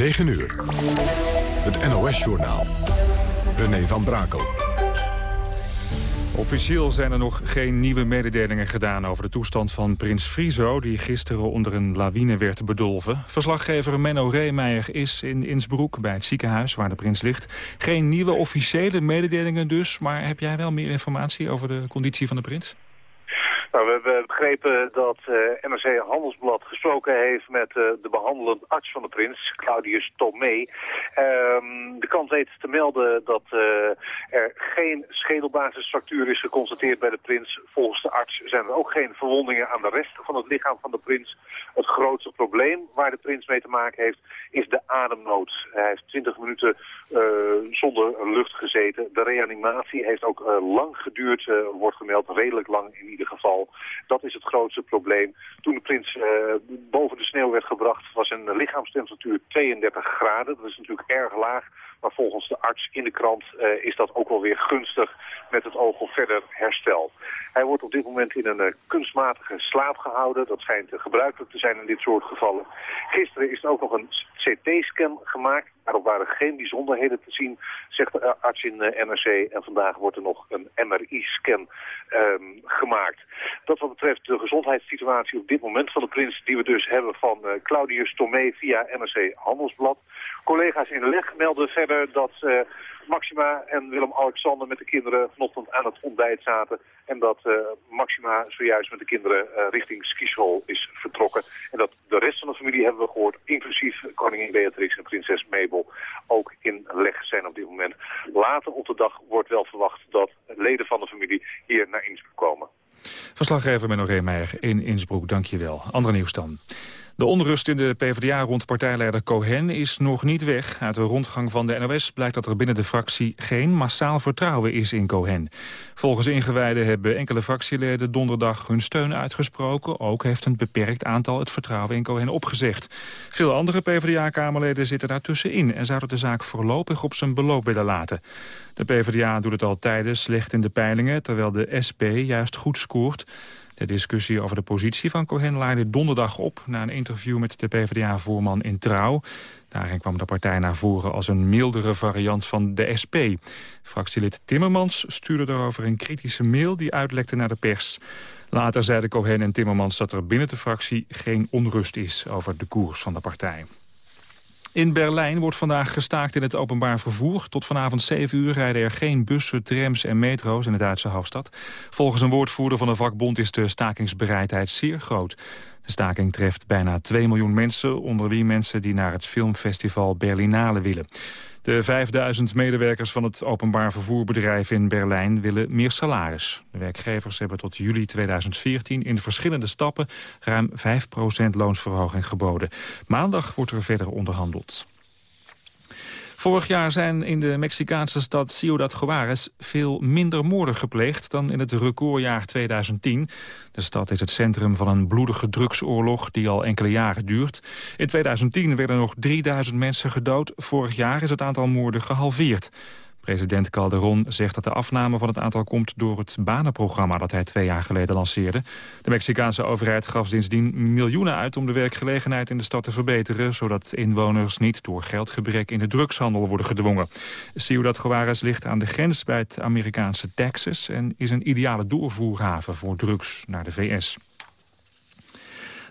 9 uur. Het NOS-journaal. René van Brakel. Officieel zijn er nog geen nieuwe mededelingen gedaan over de toestand van prins Friso... die gisteren onder een lawine werd bedolven. Verslaggever Menno Reemeijer is in Innsbruck bij het ziekenhuis waar de prins ligt. Geen nieuwe officiële mededelingen dus, maar heb jij wel meer informatie over de conditie van de prins? Nou, we hebben begrepen dat eh, NRC Handelsblad gesproken heeft met uh, de behandelend arts van de prins, Claudius Tomé. Um, de kant weet te melden dat uh, er geen schedelbasisfractuur is geconstateerd bij de prins. Volgens de arts zijn er ook geen verwondingen aan de rest van het lichaam van de prins. Het grootste probleem waar de prins mee te maken heeft is de ademnood. Hij heeft 20 minuten zonder lucht gezeten. De reanimatie heeft ook lang geduurd, wordt gemeld, redelijk lang in ieder geval. Dat is het grootste probleem. Toen de prins uh, boven de sneeuw werd gebracht was een lichaamstemperatuur 32 graden. Dat is natuurlijk erg laag. Maar volgens de arts in de krant uh, is dat ook wel weer gunstig met het oog op verder herstel. Hij wordt op dit moment in een uh, kunstmatige slaap gehouden. Dat schijnt gebruikelijk te zijn in dit soort gevallen. Gisteren is er ook nog een CT-scan gemaakt. Daarop waren geen bijzonderheden te zien, zegt de arts in NRC. En vandaag wordt er nog een MRI-scan um, gemaakt. Dat wat betreft de gezondheidssituatie op dit moment van de prins... die we dus hebben van Claudius Tomé via NRC Handelsblad. Collega's in leg melden verder dat... Uh, Maxima en Willem-Alexander met de kinderen vanochtend aan het ontbijt zaten. En dat uh, Maxima zojuist met de kinderen uh, richting skischool is vertrokken. En dat de rest van de familie hebben we gehoord, inclusief koningin Beatrix en prinses Mabel, ook in leg zijn op dit moment. Later op de dag wordt wel verwacht dat leden van de familie hier naar Innsbruck komen. Verslaggever Menno Reemeijer in Innsbruck, dankjewel. Andere nieuws dan. De onrust in de PvdA rond partijleider Cohen is nog niet weg. Uit de rondgang van de NOS blijkt dat er binnen de fractie geen massaal vertrouwen is in Cohen. Volgens ingewijden hebben enkele fractieleden donderdag hun steun uitgesproken. Ook heeft een beperkt aantal het vertrouwen in Cohen opgezegd. Veel andere PvdA-kamerleden zitten daartussenin en zouden de zaak voorlopig op zijn beloop willen laten. De PvdA doet het al tijden slecht in de peilingen, terwijl de SP juist goed scoort. De discussie over de positie van Cohen laaide donderdag op... na een interview met de PvdA-voorman in Trouw. Daarin kwam de partij naar voren als een mildere variant van de SP. Fractielid Timmermans stuurde daarover een kritische mail... die uitlekte naar de pers. Later zeiden Cohen en Timmermans dat er binnen de fractie geen onrust is... over de koers van de partij. In Berlijn wordt vandaag gestaakt in het openbaar vervoer. Tot vanavond 7 uur rijden er geen bussen, trams en metro's in de Duitse hoofdstad. Volgens een woordvoerder van de vakbond is de stakingsbereidheid zeer groot. De staking treft bijna 2 miljoen mensen, onder wie mensen die naar het filmfestival Berlinale willen. De 5000 medewerkers van het openbaar vervoerbedrijf in Berlijn willen meer salaris. De werkgevers hebben tot juli 2014 in verschillende stappen ruim 5% loonsverhoging geboden. Maandag wordt er verder onderhandeld. Vorig jaar zijn in de Mexicaanse stad Ciudad Juarez veel minder moorden gepleegd dan in het recordjaar 2010. De stad is het centrum van een bloedige drugsoorlog die al enkele jaren duurt. In 2010 werden nog 3000 mensen gedood. Vorig jaar is het aantal moorden gehalveerd. President Calderon zegt dat de afname van het aantal komt door het banenprogramma dat hij twee jaar geleden lanceerde. De Mexicaanse overheid gaf sindsdien miljoenen uit om de werkgelegenheid in de stad te verbeteren, zodat inwoners niet door geldgebrek in de drugshandel worden gedwongen. Ciudad Juarez ligt aan de grens bij het Amerikaanse Texas en is een ideale doorvoerhaven voor drugs naar de VS.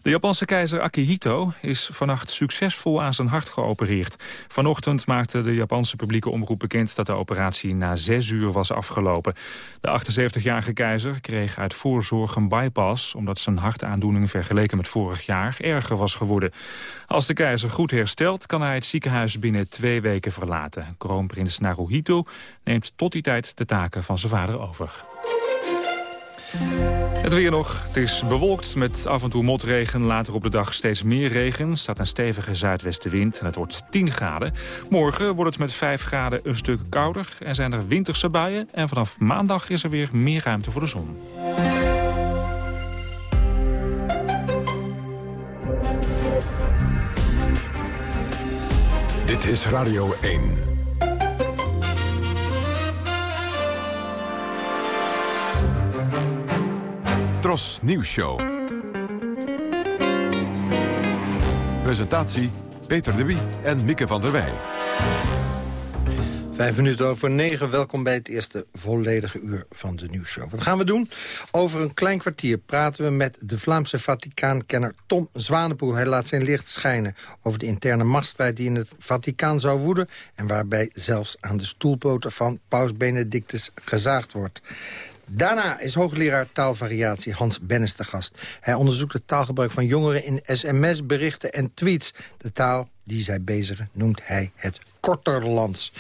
De Japanse keizer Akihito is vannacht succesvol aan zijn hart geopereerd. Vanochtend maakte de Japanse publieke omroep bekend dat de operatie na zes uur was afgelopen. De 78-jarige keizer kreeg uit voorzorg een bypass... omdat zijn hartaandoening vergeleken met vorig jaar erger was geworden. Als de keizer goed herstelt, kan hij het ziekenhuis binnen twee weken verlaten. Kroonprins Naruhito neemt tot die tijd de taken van zijn vader over. Het weer nog. Het is bewolkt met af en toe motregen. Later op de dag steeds meer regen. Staat een stevige zuidwestenwind en het wordt 10 graden. Morgen wordt het met 5 graden een stuk kouder. En zijn er winterse buien. En vanaf maandag is er weer meer ruimte voor de zon. Dit is Radio 1. Tros Nieuws Show. Presentatie Peter de Wie en Mieke van der Wij. Vijf minuten over negen. Welkom bij het eerste volledige uur van de nieuwsshow. Wat gaan we doen? Over een klein kwartier praten we met de Vlaamse Vaticaankenner Tom Zwanepoel. Hij laat zijn licht schijnen over de interne machtsstrijd die in het Vaticaan zou woeden... en waarbij zelfs aan de stoelpoten van paus Benedictus gezaagd wordt. Daarna is hoogleraar taalvariatie Hans Bennis de gast. Hij onderzoekt het taalgebruik van jongeren in sms-berichten en tweets. De taal die zij bezigen noemt hij het Korterlands.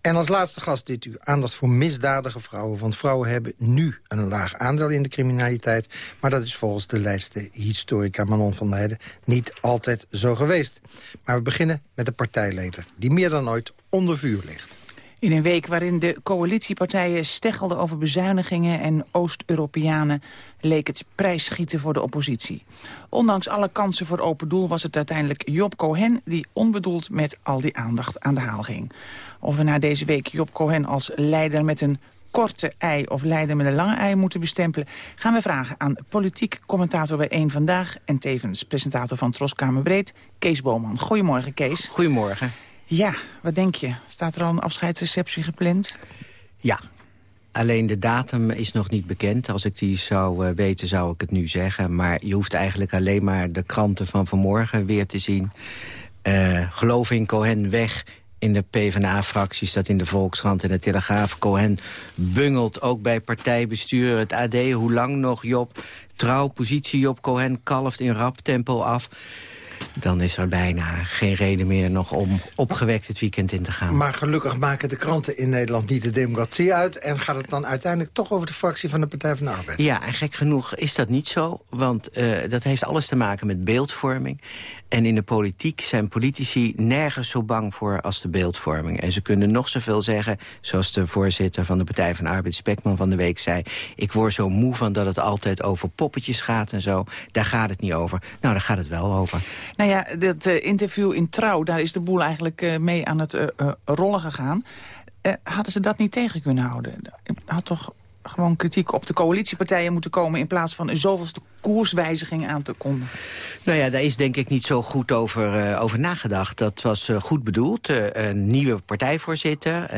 En als laatste gast dit u aandacht voor misdadige vrouwen. Want vrouwen hebben nu een laag aandeel in de criminaliteit. Maar dat is volgens de lijste historica Manon van der niet altijd zo geweest. Maar we beginnen met de partijleider, die meer dan ooit onder vuur ligt. In een week waarin de coalitiepartijen steggelden over bezuinigingen en Oost-Europeanen leek het prijsschieten voor de oppositie. Ondanks alle kansen voor open doel was het uiteindelijk Job Cohen die onbedoeld met al die aandacht aan de haal ging. Of we na deze week Job Cohen als leider met een korte ei of leider met een lange ei moeten bestempelen... gaan we vragen aan politiek commentator bij Eén Vandaag... en tevens presentator van Troskamer Breed, Kees Boman. Goedemorgen, Kees. Goedemorgen. Ja, wat denk je? Staat er al een afscheidsreceptie gepland? Ja, Alleen de datum is nog niet bekend. Als ik die zou uh, weten, zou ik het nu zeggen. Maar je hoeft eigenlijk alleen maar de kranten van vanmorgen weer te zien. Uh, geloof in Cohen weg in de PvdA-fractie staat in de Volkskrant en de Telegraaf. Cohen bungelt ook bij partijbestuur. Het AD, hoe lang nog, Job? Trouw, positie Job Cohen kalft in rap tempo af dan is er bijna geen reden meer nog om opgewekt het weekend in te gaan. Maar gelukkig maken de kranten in Nederland niet de democratie uit... en gaat het dan uiteindelijk toch over de fractie van de Partij van de Arbeid? Ja, en gek genoeg is dat niet zo, want uh, dat heeft alles te maken met beeldvorming. En in de politiek zijn politici nergens zo bang voor als de beeldvorming. En ze kunnen nog zoveel zeggen, zoals de voorzitter van de Partij van Arbeid, Spekman van de week zei... ik word zo moe van dat het altijd over poppetjes gaat en zo. Daar gaat het niet over. Nou, daar gaat het wel over. Nou ja, dat uh, interview in Trouw, daar is de boel eigenlijk uh, mee aan het uh, rollen gegaan. hadden ze dat niet tegen kunnen houden? Had toch gewoon kritiek op de coalitiepartijen moeten komen... in plaats van zoveelste koerswijziging aan te kondigen? Nou ja, daar is denk ik niet zo goed over, uh, over nagedacht. Dat was uh, goed bedoeld. Uh, een nieuwe partijvoorzitter.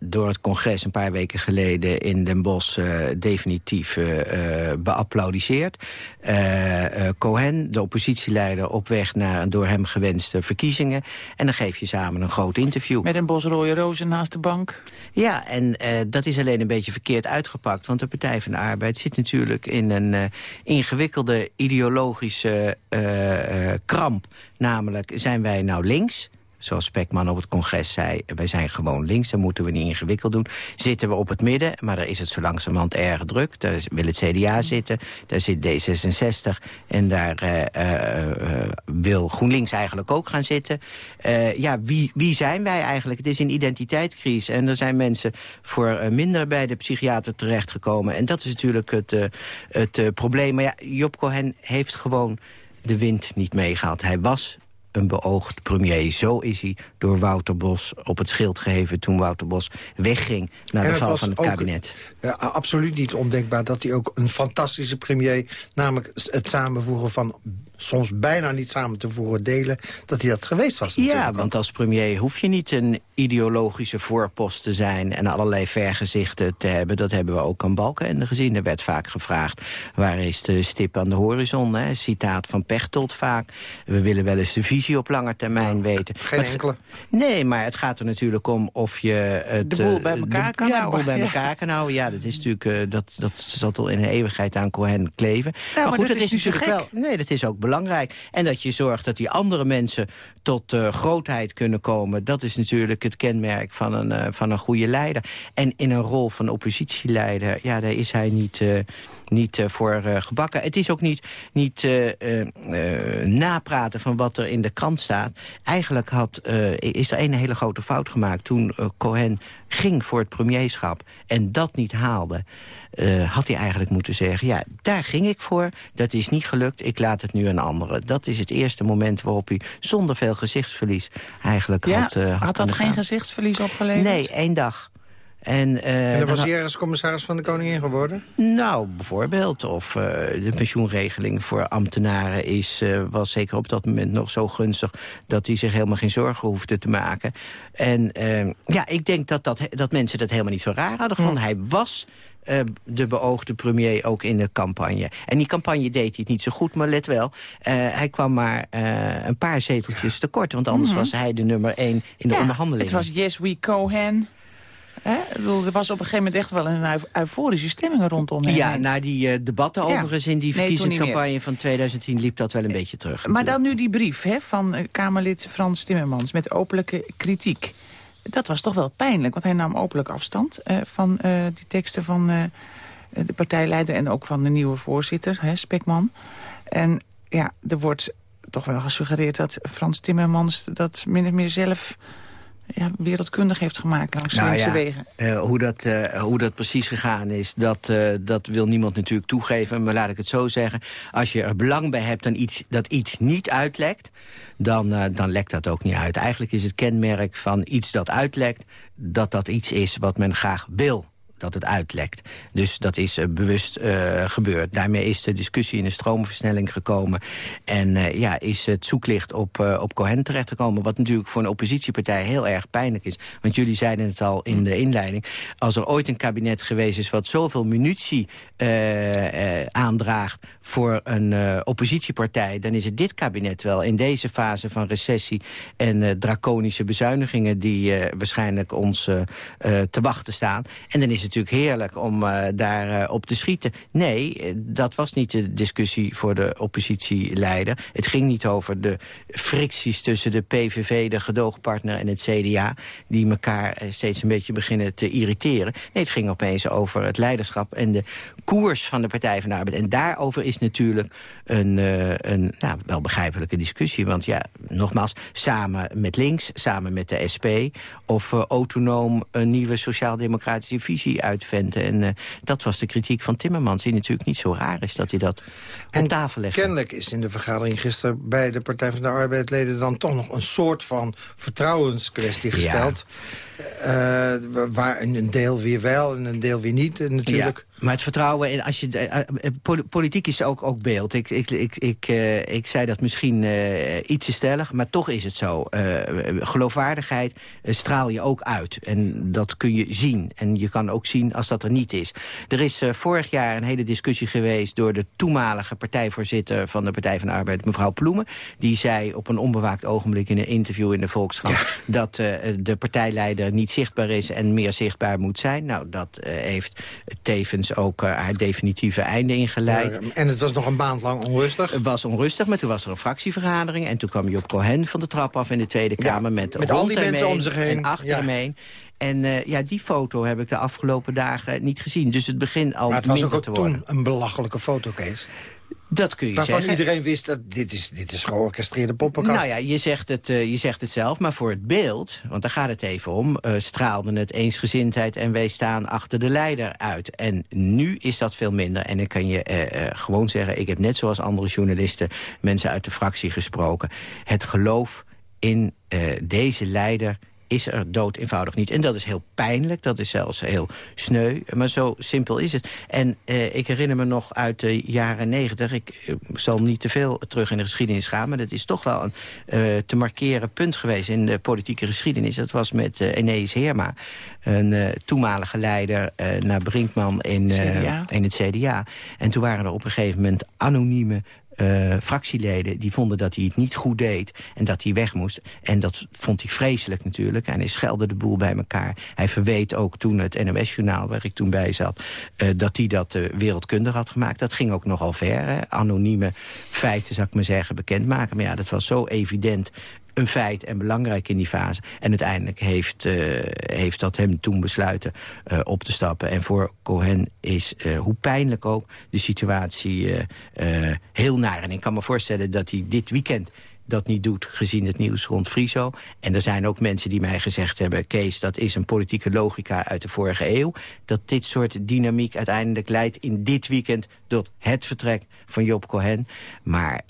door het congres een paar weken geleden in Den Bosch definitief beapplaudiseerd. Cohen, de oppositieleider, op weg naar een door hem gewenste verkiezingen. En dan geef je samen een groot interview. Met een bos rode rozen naast de bank? Ja, en dat is alleen een beetje verkeerd uitgepakt. Want de Partij van de Arbeid zit natuurlijk in een ingewikkelde ingewikkelde ideologische uh, uh, kramp. Namelijk, zijn wij nou links zoals Spekman op het congres zei... wij zijn gewoon links, dan moeten we niet ingewikkeld doen. Zitten we op het midden, maar daar is het zo langzamerhand erg druk. Daar wil het CDA zitten, daar zit D66... en daar uh, uh, wil GroenLinks eigenlijk ook gaan zitten. Uh, ja, wie, wie zijn wij eigenlijk? Het is een identiteitscrisis en er zijn mensen voor minder bij de psychiater terechtgekomen. En dat is natuurlijk het, het probleem. Maar ja, Job Cohen heeft gewoon de wind niet meegehaald. Hij was een beoogd premier. Zo is hij door Wouter Bos op het schild gegeven... toen Wouter Bos wegging naar de val van het kabinet. Uh, absoluut niet ondenkbaar dat hij ook een fantastische premier... namelijk het samenvoegen van soms bijna niet samen te voeren delen... dat hij dat geweest was Ja, want als premier hoef je niet een ideologische voorpost te zijn... en allerlei vergezichten te hebben. Dat hebben we ook aan Balkenende gezien. Er werd vaak gevraagd, waar is de stip aan de horizon? Hè? Citaat van Pechtold vaak. We willen wel eens de visie op lange termijn weten. Geen enkele. Nee, maar het gaat er natuurlijk om of je... Het, de boel bij elkaar kan houden. Ja, de boel bij elkaar kan houden. Ja, dat is natuurlijk... Uh, dat, dat zat al in een eeuwigheid aan Cohen kleven. Ja, maar, goed, dat, is, is natuurlijk wel... Nee, dat is ook belangrijk. En dat je zorgt dat die andere mensen tot uh, grootheid kunnen komen... dat is natuurlijk het kenmerk van een, uh, van een goede leider. En in een rol van oppositieleider, ja, daar is hij niet... Uh, niet voor gebakken. Het is ook niet, niet napraten van wat er in de krant staat. Eigenlijk had, is er een hele grote fout gemaakt toen Cohen ging voor het premierschap en dat niet haalde. Had hij eigenlijk moeten zeggen, ja, daar ging ik voor. Dat is niet gelukt, ik laat het nu aan anderen. Dat is het eerste moment waarop hij zonder veel gezichtsverlies eigenlijk ja, had... had, had dat geen gezichtsverlies opgeleverd? Nee, één dag. En, uh, en was hij ergens commissaris van de koningin geworden? Nou, bijvoorbeeld. Of uh, de pensioenregeling voor ambtenaren is, uh, was zeker op dat moment nog zo gunstig... dat hij zich helemaal geen zorgen hoefde te maken. En ja, ik denk dat, dat, dat mensen dat helemaal niet zo raar hadden gevonden. Hij was uh, de beoogde premier ook in de campagne. En die campagne deed hij het niet zo goed, maar let wel... Uh, hij kwam maar uh, een paar zeteltjes tekort, want anders mm -hmm. was hij de nummer één in de ja, onderhandelingen. Het was Yes We Cohen... Hè? Er was op een gegeven moment echt wel een euforische stemming rondom hem. Ja, na die uh, debatten ja. overigens in die verkiezingscampagne nee, van 2010 liep dat wel een beetje terug. Maar dan nu die brief hè, van Kamerlid Frans Timmermans met openlijke kritiek. Dat was toch wel pijnlijk, want hij nam openlijk afstand uh, van uh, die teksten van uh, de partijleider... en ook van de nieuwe voorzitter, hè, Spekman. En ja, er wordt toch wel gesuggereerd dat Frans Timmermans... dat min of meer zelf ja, wereldkundig heeft gemaakt langs nou ja, wegen. Uh, hoe, dat, uh, hoe dat precies gegaan is, dat, uh, dat wil niemand natuurlijk toegeven. Maar laat ik het zo zeggen. Als je er belang bij hebt dan iets, dat iets niet uitlekt... Dan, dan lekt dat ook niet uit. Eigenlijk is het kenmerk van iets dat uitlekt... dat dat iets is wat men graag wil dat het uitlekt. Dus dat is uh, bewust uh, gebeurd. Daarmee is de discussie in een stroomversnelling gekomen. En uh, ja, is het zoeklicht op, op Cohen terechtgekomen. Wat natuurlijk voor een oppositiepartij heel erg pijnlijk is. Want jullie zeiden het al in de inleiding. Als er ooit een kabinet geweest is wat zoveel munitie aandraagt... voor een oppositiepartij, dan is het dit kabinet wel. In deze fase van recessie en draconische bezuinigingen... die waarschijnlijk ons te wachten staan. En dan is het natuurlijk heerlijk om uh, daar uh, op te schieten. Nee, eh, dat was niet de discussie voor de oppositieleider. Het ging niet over de fricties tussen de PVV, de gedoogpartner en het CDA... die elkaar steeds een beetje beginnen te irriteren. Nee, het ging opeens over het leiderschap en de koers van de Partij van de Arbeid. En daarover is natuurlijk een, uh, een nou, wel begrijpelijke discussie. Want ja, nogmaals, samen met links, samen met de SP... of autonoom een nieuwe sociaal-democratische visie uitventen. En uh, dat was de kritiek van Timmermans, die natuurlijk niet zo raar is dat hij dat en op tafel legt. kennelijk is in de vergadering gisteren bij de Partij van de Arbeidleden... dan toch nog een soort van vertrouwenskwestie gesteld. Ja. Uh, waar een deel weer wel en een deel weer niet natuurlijk. Ja. Maar het vertrouwen, in, als je, politiek is ook, ook beeld. Ik, ik, ik, ik, uh, ik zei dat misschien uh, iets te stellig, maar toch is het zo. geloofwaardigheid straal je ook uit. En dat kun je zien. En je kan ook zien als dat er niet is. Er is vorig jaar een hele discussie geweest... door de toenmalige partijvoorzitter van de Partij van de Arbeid, mevrouw Ploemen. Die zei op een onbewaakt ogenblik in een interview in de Volkskrant... Ja. dat de partijleider niet zichtbaar is en meer zichtbaar moet zijn. Nou, dat heeft tevens ook haar definitieve einde ingeleid. Ja, en het was nog een maand lang onrustig? Het was onrustig, maar toen was er een fractievergadering... en toen kwam Job Cohen van de trap af in de Tweede Kamer... met, met al die mensen om zich heen. En achter ja. hem heen. En uh, ja, die foto heb ik de afgelopen dagen niet gezien. Dus het begint al Maar het was ook, toen een belachelijke foto, Kees. Dat kun je Waarvan zeggen. iedereen wist dat dit is, dit is georchestreerde poppenkast. Nou ja, je zegt, het, uh, je zegt het zelf, maar voor het beeld, want daar gaat het even om... Uh, straalde het eensgezindheid en wij staan achter de leider uit. En nu is dat veel minder. En ik kan je uh, gewoon zeggen, ik heb net zoals andere journalisten... mensen uit de fractie gesproken. Het geloof in deze leider is er dood eenvoudig niet. En dat is heel pijnlijk, dat is zelfs heel sneu, maar zo simpel is het. En eh, ik herinner me nog uit de jaren negentig... ik uh, zal niet te veel terug in de geschiedenis gaan... maar dat is toch wel een uh, te markeren punt geweest in de politieke geschiedenis. Dat was met uh, Enees Heerma, een toenmalige leider naar Brinkman in, in het CDA. En toen waren er op een gegeven moment anonieme uh, fractieleden die vonden dat hij het niet goed deed en dat hij weg moest. En dat vond hij vreselijk natuurlijk. En hij schelde de boel bij elkaar. Hij verweet ook toen het NOS-journaal, waar ik toen bij zat... Uh, dat hij dat uh, wereldkundig had gemaakt. Dat ging ook nogal ver. Hè? Anonieme feiten, zou ik maar zeggen, bekendmaken. Maar ja, dat was zo evident een feit en belangrijk in die fase. En uiteindelijk heeft, uh, heeft dat hem toen besluiten uh, op te stappen. En voor Cohen is, uh, hoe pijnlijk ook, de situatie heel naar. En ik kan me voorstellen dat hij dit weekend dat niet doet gezien het nieuws rond Friso. En er zijn ook mensen die mij gezegd hebben... Kees, dat is een politieke logica uit de vorige eeuw... dat dit soort dynamiek uiteindelijk leidt in dit weekend... tot het vertrek van Job Cohen. Maar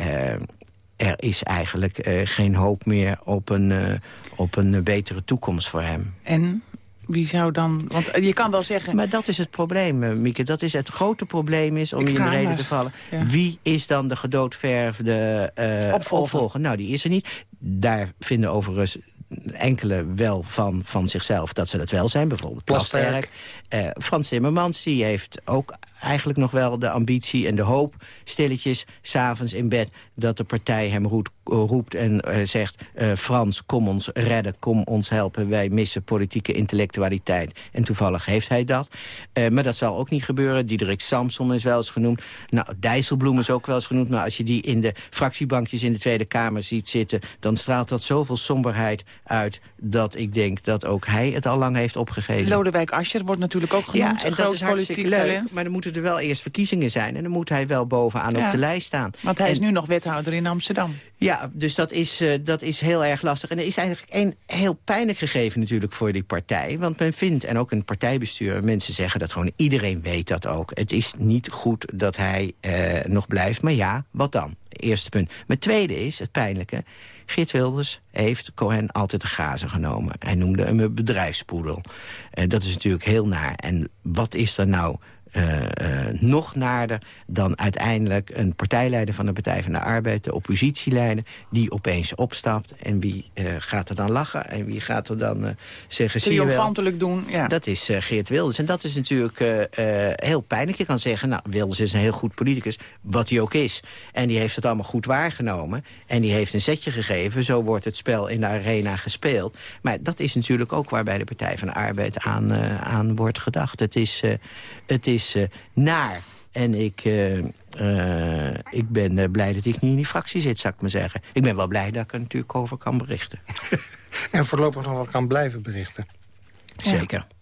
er is eigenlijk uh, geen hoop meer op een, uh, op een betere toekomst voor hem. En Wie zou dan... Want je kan wel zeggen... Maar dat is het probleem, Mieke. Dat is het grote probleem is, om je in de reden te vallen... wie is dan de gedoodverfde uh, opvolger? Nou, die is er niet. Daar vinden overigens enkele wel van, van zichzelf dat ze dat wel zijn. Bijvoorbeeld Plasterk. Uh, Frans Timmermans die heeft ook eigenlijk nog wel de ambitie en de hoop... stilletjes, s'avonds in bed, dat de partij hem roept, en uh, zegt... Uh, Frans, kom ons redden, kom ons helpen. Wij missen politieke intellectualiteit. En toevallig heeft hij dat. Uh, maar dat zal ook niet gebeuren. Diederik Samson is wel eens genoemd. Nou, Dijsselbloem is ook wel eens genoemd. Maar als je die in de fractiebankjes in de Tweede Kamer ziet zitten... dan straalt dat zoveel somberheid uit... dat ik denk dat ook hij het al lang heeft opgegeven. Lodewijk Asscher wordt natuurlijk ook genoemd. Ja, en dat is hartstikke leuk. Maar dan moeten er wel eerst verkiezingen zijn. En dan moet hij wel bovenaan ja. op de lijst staan. Want hij is nu nog wethouder in Amsterdam. Ja, dus dat is, uh, dat is heel erg lastig. En er is eigenlijk een heel pijnlijk gegeven natuurlijk voor die partij. Want men vindt, en ook een partijbestuur, mensen zeggen dat gewoon iedereen weet dat ook. Het is niet goed dat hij uh, nog blijft. Maar ja, wat dan? Eerste punt. Maar tweede is, het pijnlijke... Geert Wilders heeft Cohen altijd de gazen genomen. Hij noemde hem een bedrijfspoedel. Uh, dat is natuurlijk heel naar. En wat is er nou uh, uh, nog naarder dan uiteindelijk een partijleider van de Partij van de Arbeid... de oppositieleider, die opeens opstapt. En wie uh, gaat er dan lachen en wie gaat er dan zeggen... Triomfantelijk doen, ja. Dat is Geert Wilders. En dat is natuurlijk heel pijnlijk. Je kan zeggen, nou, Wilders is een heel goed politicus, wat hij ook is. En die heeft het allemaal goed waargenomen. En die heeft een zetje gegeven. Zo wordt het spel in de arena gespeeld. Maar dat is natuurlijk ook waarbij de Partij van de Arbeid aan, aan wordt gedacht. Het is... het is is uh, naar. En ik, uh, uh, ik ben blij dat ik niet in die fractie zit, zou ik maar zeggen. Ik ben wel blij dat ik er natuurlijk over kan berichten. en voorlopig nog wel kan blijven berichten. Zeker. Ja.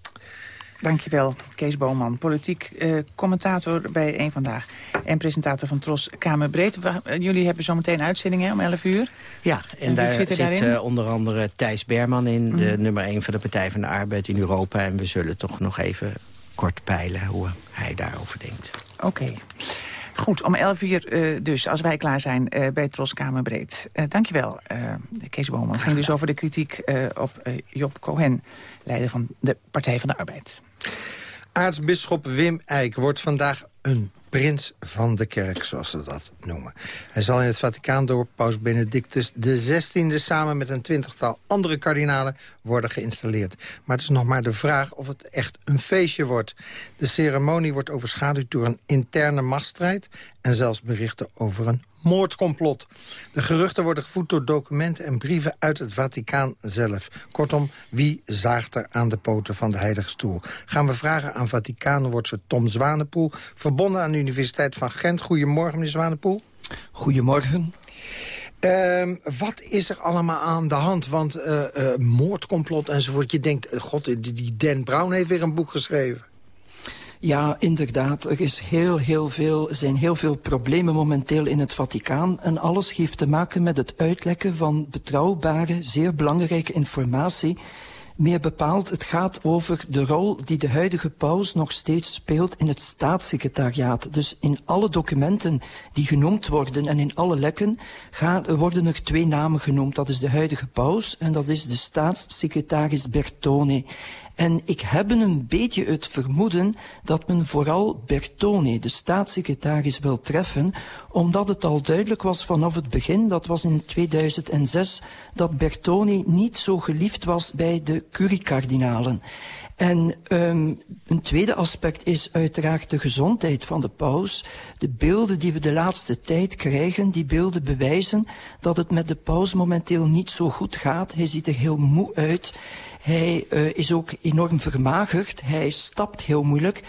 Dankjewel, Kees Boman. Politiek uh, commentator bij Eén Vandaag. En presentator van Tros Kamerbreed. Jullie hebben zometeen uitzendingen om 11 uur. Ja, en, en daar zit, zit uh, onder andere Thijs Berman in. De mm. nummer 1 van de Partij van de Arbeid in Europa. En we zullen toch nog even kort peilen hoe hij daarover denkt. Oké. Okay. Goed, om 11 uur uh, dus, als wij klaar zijn uh, bij Troskamerbreed. Uh, dankjewel, Kees Boman. Het ging dus over de kritiek op Job Cohen, leider van de Partij van de Arbeid. Aartsbisschop Wim Eijk wordt vandaag een prins van de kerk, zoals ze dat noemen. Hij zal in het Vaticaan door paus Benedictus XVI... samen met een twintigtal andere kardinalen worden geïnstalleerd. Maar het is nog maar de vraag of het echt een feestje wordt. De ceremonie wordt overschaduwd door een interne machtsstrijd... en zelfs berichten over een moordcomplot. De geruchten worden gevoed door documenten en brieven uit het Vaticaan zelf. Kortom, wie zaagt er aan de poten van de heilige stoel? Gaan we vragen aan Vaticaanwordser Tom Zwanepoel... verbonden aan de Universiteit van Gent. Goedemorgen, meneer Zwanepoel. Goedemorgen. Uh, wat is er allemaal aan de hand? Want uh, uh, moordcomplot enzovoort. Je denkt, uh, god, die, die Dan Brown heeft weer een boek geschreven. Ja, inderdaad. Er is heel, heel veel, zijn heel veel problemen momenteel in het Vaticaan. En alles heeft te maken met het uitlekken van betrouwbare, zeer belangrijke informatie meer bepaald, het gaat over de rol die de huidige paus nog steeds speelt in het staatssecretariaat. Dus in alle documenten die genoemd worden en in alle lekken worden er twee namen genoemd. Dat is de huidige paus en dat is de staatssecretaris Bertone. En ik heb een beetje het vermoeden dat men vooral Bertone, de staatssecretaris, wil treffen, omdat het al duidelijk was vanaf het begin, dat was in 2006, dat Bertone niet zo geliefd was bij de curikardinalen. En um, een tweede aspect is uiteraard de gezondheid van de paus. De beelden die we de laatste tijd krijgen, die beelden bewijzen dat het met de paus momenteel niet zo goed gaat. Hij ziet er heel moe uit. Hij uh, is ook enorm vermagerd. Hij stapt heel moeilijk.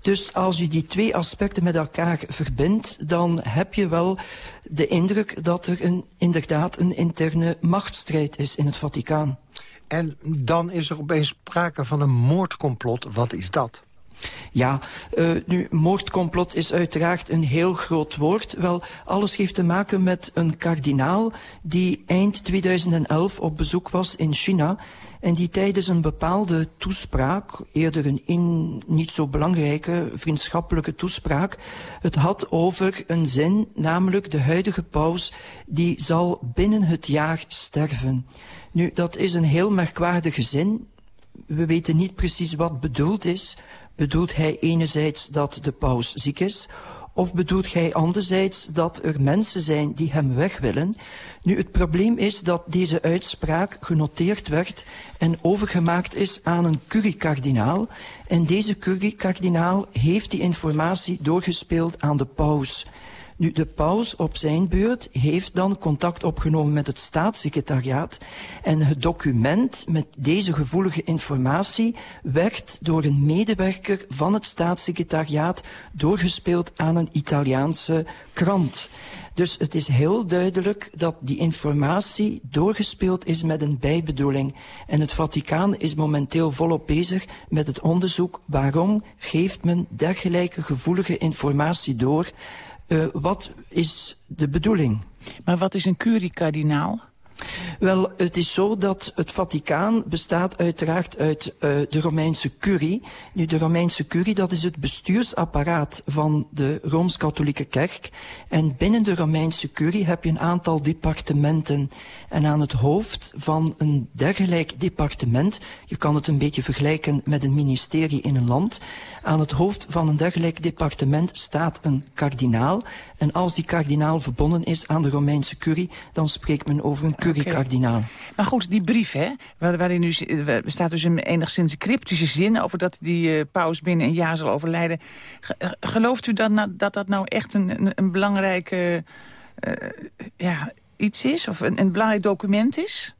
Dus als je die twee aspecten met elkaar verbindt, dan heb je wel de indruk dat er een, inderdaad een interne machtsstrijd is in het Vaticaan. En dan is er opeens sprake van een moordcomplot. Wat is dat? Ja, uh, nu, moordcomplot is uiteraard een heel groot woord. Wel, alles heeft te maken met een kardinaal die eind 2011 op bezoek was in China en die tijdens een bepaalde toespraak, eerder een niet zo belangrijke vriendschappelijke toespraak, het had over een zin, namelijk de huidige paus, die zal binnen het jaar sterven. Nu, dat is een heel merkwaardige zin, We weten niet precies wat bedoeld is. Bedoelt hij enerzijds dat de paus ziek is... Of bedoelt hij anderzijds dat er mensen zijn die hem weg willen? Nu, het probleem is dat deze uitspraak genoteerd werd en overgemaakt is aan een curie-kardinaal. En deze curie-kardinaal heeft die informatie doorgespeeld aan de paus. Nu, de paus op zijn beurt heeft dan contact opgenomen met het staatssecretariaat en het document met deze gevoelige informatie werd door een medewerker van het staatssecretariaat doorgespeeld aan een Italiaanse krant. Dus het is heel duidelijk dat die informatie doorgespeeld is met een bijbedoeling. En het Vaticaan is momenteel volop bezig met het onderzoek waarom geeft men dergelijke gevoelige informatie door uh, wat is de bedoeling? Maar wat is een curie-kardinaal? Wel, het is zo dat het Vaticaan bestaat uiteraard uit uh, de Romeinse curie. Nu, de Romeinse curie, dat is het bestuursapparaat van de Rooms-Katholieke Kerk. En binnen de Romeinse curie heb je een aantal departementen. En aan het hoofd van een dergelijk departement, je kan het een beetje vergelijken met een ministerie in een land, aan het hoofd van een dergelijk departement staat een kardinaal. En als die kardinaal verbonden is aan de Romeinse curie, dan spreekt men over een curie-kardinaal. Maar goed, die brief, hè, waarin nu staat dus een enigszins cryptische zin... over dat die uh, paus binnen een jaar zal overlijden. Eh, gelooft u dan dat dat nou echt een, een, een belangrijke uh, ja, iets is? Of een, een belangrijk document is?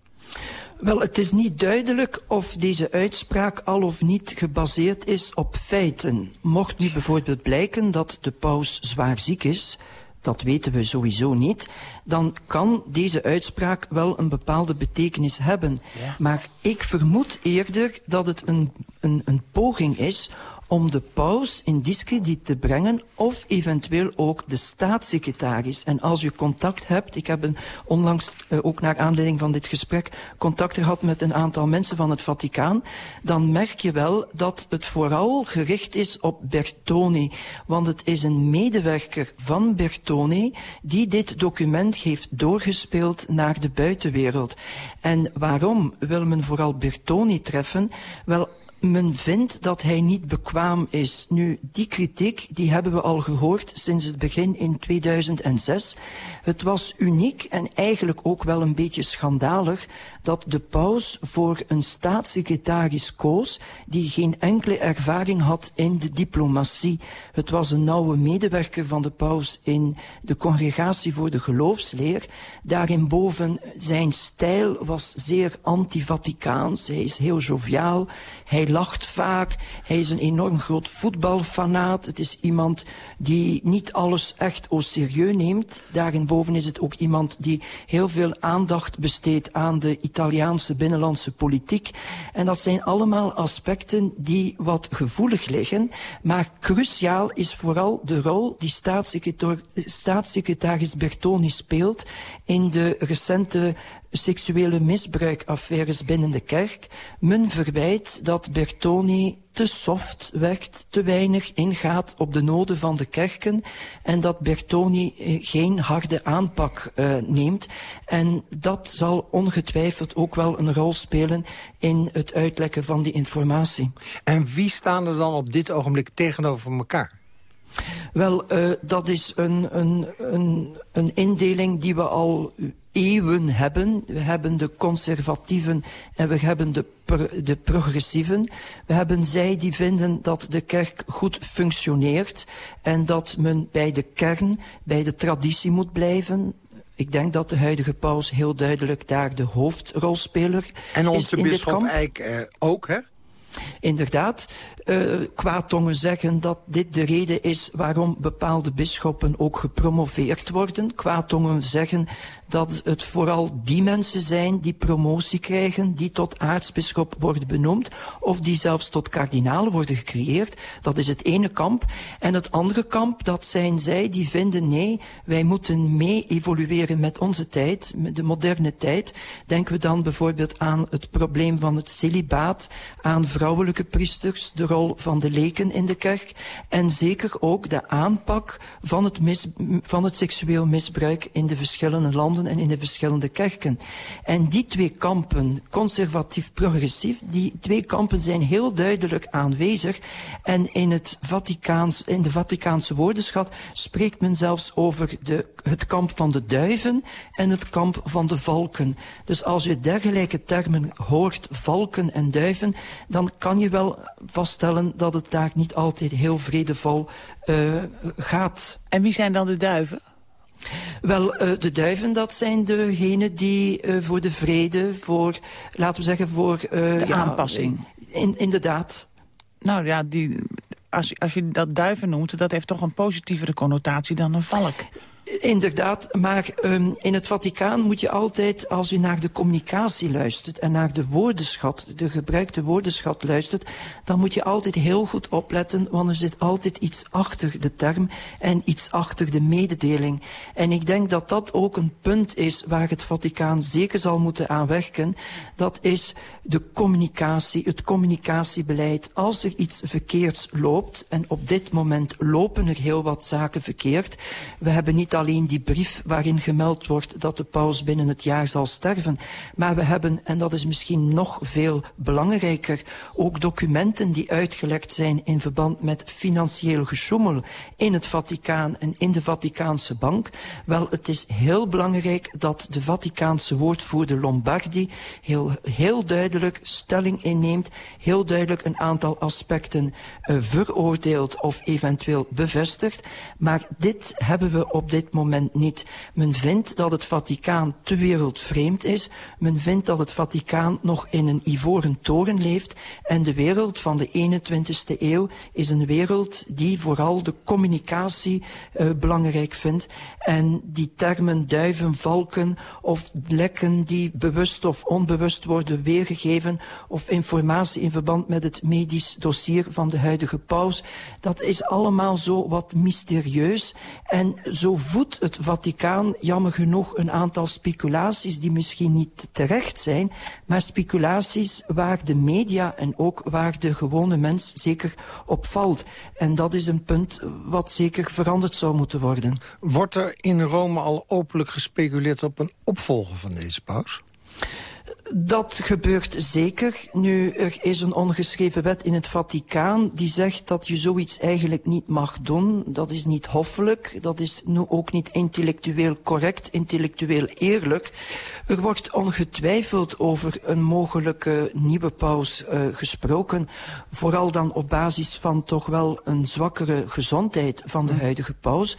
Wel, het is niet duidelijk of deze uitspraak al of niet gebaseerd is op feiten. Mocht nu bijvoorbeeld blijken dat de paus zwaar ziek is, dat weten we sowieso niet, dan kan deze uitspraak wel een bepaalde betekenis hebben. Maar ik vermoed eerder dat het een, een, een poging is om de paus in discrediet te brengen of eventueel ook de staatssecretaris. En als je contact hebt, ik heb een, onlangs uh, ook naar aanleiding van dit gesprek contact gehad met een aantal mensen van het Vaticaan, dan merk je wel dat het vooral gericht is op Bertoni. Want het is een medewerker van Bertoni die dit document heeft doorgespeeld naar de buitenwereld. En waarom wil men vooral Bertoni treffen? Wel, men vindt dat hij niet bekwaam is. Nu, die kritiek die hebben we al gehoord sinds het begin in 2006. Het was uniek en eigenlijk ook wel een beetje schandalig dat de paus voor een staatssecretaris koos die geen enkele ervaring had in de diplomatie. Het was een nauwe medewerker van de paus in de Congregatie voor de Geloofsleer. Daarinboven zijn stijl was zeer anti-Vaticaans. Hij is heel joviaal, hij lacht vaak, hij is een enorm groot voetbalfanaat. Het is iemand die niet alles echt au serieus neemt. Daarinboven is het ook iemand die heel veel aandacht besteedt aan de Italiaanse binnenlandse politiek. En dat zijn allemaal aspecten die wat gevoelig liggen. Maar cruciaal is vooral de rol die staatssecretaris Bertoni speelt in de recente seksuele misbruikaffaires binnen de kerk. Men verwijt dat Bertoni te soft werkt, te weinig ingaat op de noden van de kerken en dat Bertoni eh, geen harde aanpak uh, neemt. En dat zal ongetwijfeld ook wel een rol spelen in het uitlekken van die informatie. En wie staan er dan op dit ogenblik tegenover elkaar? Wel, uh, dat is een, een, een, een indeling die we al eeuwen hebben. We hebben de conservatieven en we hebben de, de progressieven. We hebben zij die vinden dat de kerk goed functioneert en dat men bij de kern, bij de traditie moet blijven. Ik denk dat de huidige paus heel duidelijk daar de hoofdrolspeler is En onze bisschop Eijk eh, ook, hè? Inderdaad, uh, kwaadtongen zeggen dat dit de reden is waarom bepaalde bisschoppen ook gepromoveerd worden. Kwaadtongen zeggen dat het vooral die mensen zijn die promotie krijgen, die tot aartsbisschop worden benoemd, of die zelfs tot kardinaal worden gecreëerd. Dat is het ene kamp. En het andere kamp, dat zijn zij die vinden, nee, wij moeten mee evolueren met onze tijd, met de moderne tijd. Denken we dan bijvoorbeeld aan het probleem van het celibaat, aan vrouwelijke priesters, de rol van de leken in de kerk en zeker ook de aanpak van het, van het seksueel misbruik in de verschillende landen en in de verschillende kerken. En die twee kampen, conservatief-progressief, die twee kampen zijn heel duidelijk aanwezig en in, het Vaticaans, in de Vaticaanse woordenschat spreekt men zelfs over de, het kamp van de duiven en het kamp van de valken. Dus als je dergelijke termen hoort, valken en duiven, dan kan je wel vaststellen dat het daar niet altijd heel vredevol uh, gaat. En wie zijn dan de duiven? Wel, uh, de duiven, dat zijn degenen die uh, voor de vrede, voor, laten we zeggen, voor... de ja, aanpassing. In, inderdaad. Nou ja, die, als, als je dat duiven noemt, dat heeft toch een positievere connotatie dan een valk. Inderdaad, maar um, in het Vaticaan moet je altijd, als je naar de communicatie luistert en naar de woordenschat, de gebruikte woordenschat luistert, dan moet je altijd heel goed opletten, want er zit altijd iets achter de term en iets achter de mededeling. En ik denk dat dat ook een punt is waar het Vaticaan zeker zal moeten aan werken. Dat is de communicatie, het communicatiebeleid. Als er iets verkeerds loopt, en op dit moment lopen er heel wat zaken verkeerd, we hebben niet alleen die brief waarin gemeld wordt dat de paus binnen het jaar zal sterven, maar we hebben, en dat is misschien nog veel belangrijker, ook documenten die uitgelekt zijn in verband met financieel gesjoemel in het Vaticaan en in de Vaticaanse bank. Wel, het is heel belangrijk dat de Vaticaanse woordvoerder Lombardi heel, heel duidelijk stelling inneemt, heel duidelijk een aantal aspecten uh, veroordeelt of eventueel bevestigt. Maar dit hebben we op dit moment niet. Men vindt dat het Vaticaan te wereldvreemd is. Men vindt dat het Vaticaan nog in een ivoren toren leeft. En de wereld van de 21ste eeuw is een wereld die vooral de communicatie uh, belangrijk vindt. En die termen duiven, valken of lekken die bewust of onbewust worden weergegeven of informatie in verband met het medisch dossier van de huidige paus, dat is allemaal zo wat mysterieus en zo voedt het Vaticaan jammer genoeg een aantal speculaties die misschien niet terecht zijn, maar speculaties waar de media en ook waar de gewone mens zeker op valt. En dat is een punt wat zeker veranderd zou moeten worden. Wordt er in Rome al openlijk gespeculeerd op een opvolger van deze paus? Dat gebeurt zeker. Nu, er is een ongeschreven wet in het Vaticaan die zegt dat je zoiets eigenlijk niet mag doen. Dat is niet hoffelijk, dat is nu ook niet intellectueel correct, intellectueel eerlijk. Er wordt ongetwijfeld over een mogelijke nieuwe paus uh, gesproken. Vooral dan op basis van toch wel een zwakkere gezondheid van de huidige paus.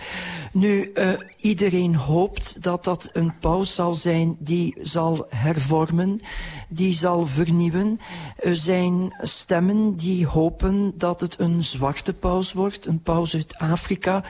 Nu, uh, iedereen hoopt dat dat een paus zal zijn die zal hervormen, die zal vernieuwen. Er zijn stemmen die hopen dat het een zwarte paus wordt, een paus uit Afrika.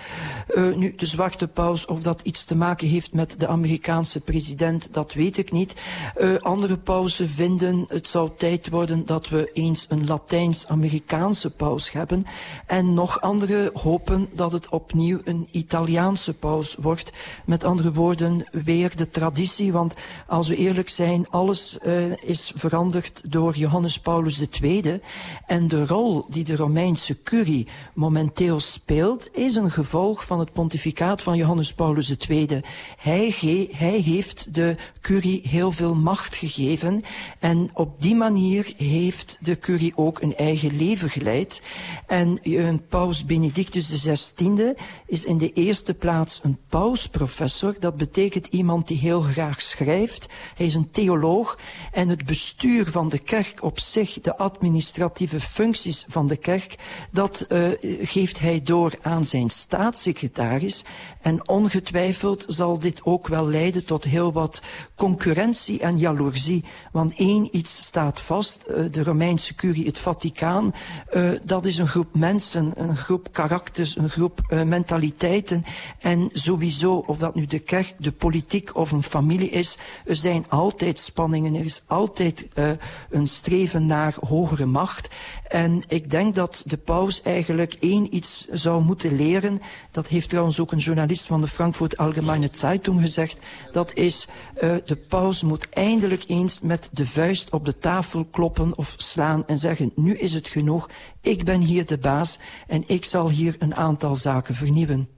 Uh, nu, de zwarte paus, of dat iets te maken heeft met de Amerikaanse president, dat weet ik niet. Uh, andere pausen vinden het zou tijd worden dat we eens een Latijns-Amerikaanse paus hebben. En nog andere hopen dat het opnieuw een Italiaanse paus wordt. Met andere woorden, weer de traditie, want als we eerlijk zijn, alles uh, is veranderd door Johannes Paulus II. En de rol die de Romeinse curie momenteel speelt, is een gevolg van het pontificaat van Johannes Paulus II. Hij, hij heeft de curie heel veel macht gegeven en op die manier heeft de curie ook een eigen leven geleid. En een paus Benedictus XVI is in de eerste plaats een pausprofessor. Dat betekent iemand die heel graag schrijft. Hij is een theoloog en bestuur van de kerk op zich, de administratieve functies van de kerk, dat uh, geeft hij door aan zijn staatssecretaris. En ongetwijfeld zal dit ook wel leiden tot heel wat concurrentie en jaloezie. Want één iets staat vast, uh, de Romeinse curie, het Vaticaan, uh, dat is een groep mensen, een groep karakters, een groep mentaliteiten. En sowieso, of dat nu de kerk, de politiek of een familie is, er zijn altijd spanningen er is altijd uh, een streven naar hogere macht. En ik denk dat de paus eigenlijk één iets zou moeten leren. Dat heeft trouwens ook een journalist van de Frankfurt Allgemeine Zeitung gezegd. Dat is, uh, de paus moet eindelijk eens met de vuist op de tafel kloppen of slaan en zeggen, nu is het genoeg. Ik ben hier de baas en ik zal hier een aantal zaken vernieuwen.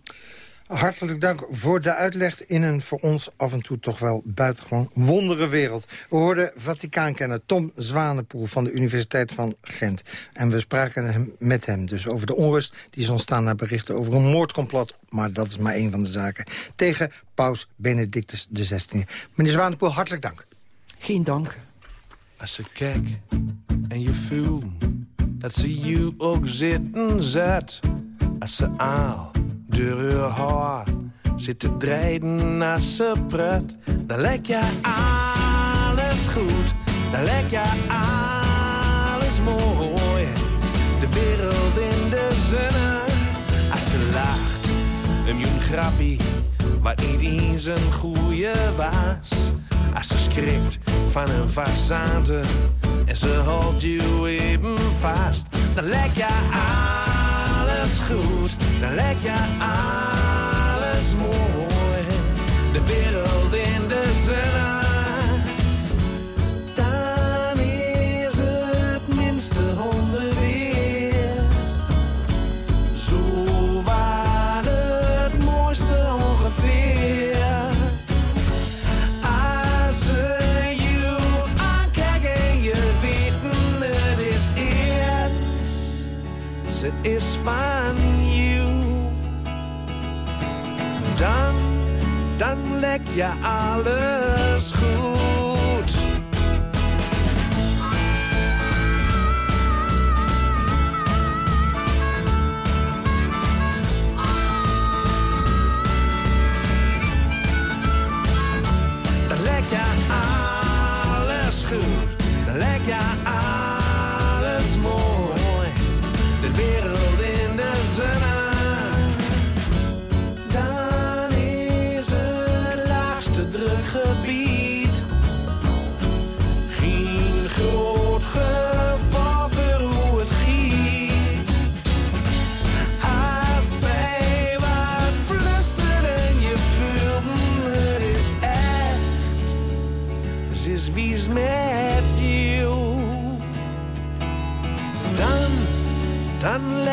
Hartelijk dank voor de uitleg in een voor ons af en toe toch wel buitengewoon wondere wereld. We hoorden Vaticaankenner Tom Zwanepoel van de Universiteit van Gent. En we spraken hem, met hem dus over de onrust die is ontstaan naar berichten over een moordcomplot. Maar dat is maar één van de zaken. Tegen paus Benedictus XVI. Meneer Zwanepoel, hartelijk dank. Geen dank. Als ze kijk en je voelt dat ze je ook zitten zet. Als ze aal door haar zit te draaien als ze pret. Dan lijkt je alles goed, dan lijkt je alles mooi. De wereld in de zonne, als ze lacht. Een jong grappie, wat niet eens een goeie was. Als ze schrikt van een façade en ze houdt je even vast. Dan lijkt je alles goed, dan lijkt je alles mooi. De wereld in lek je alles goed.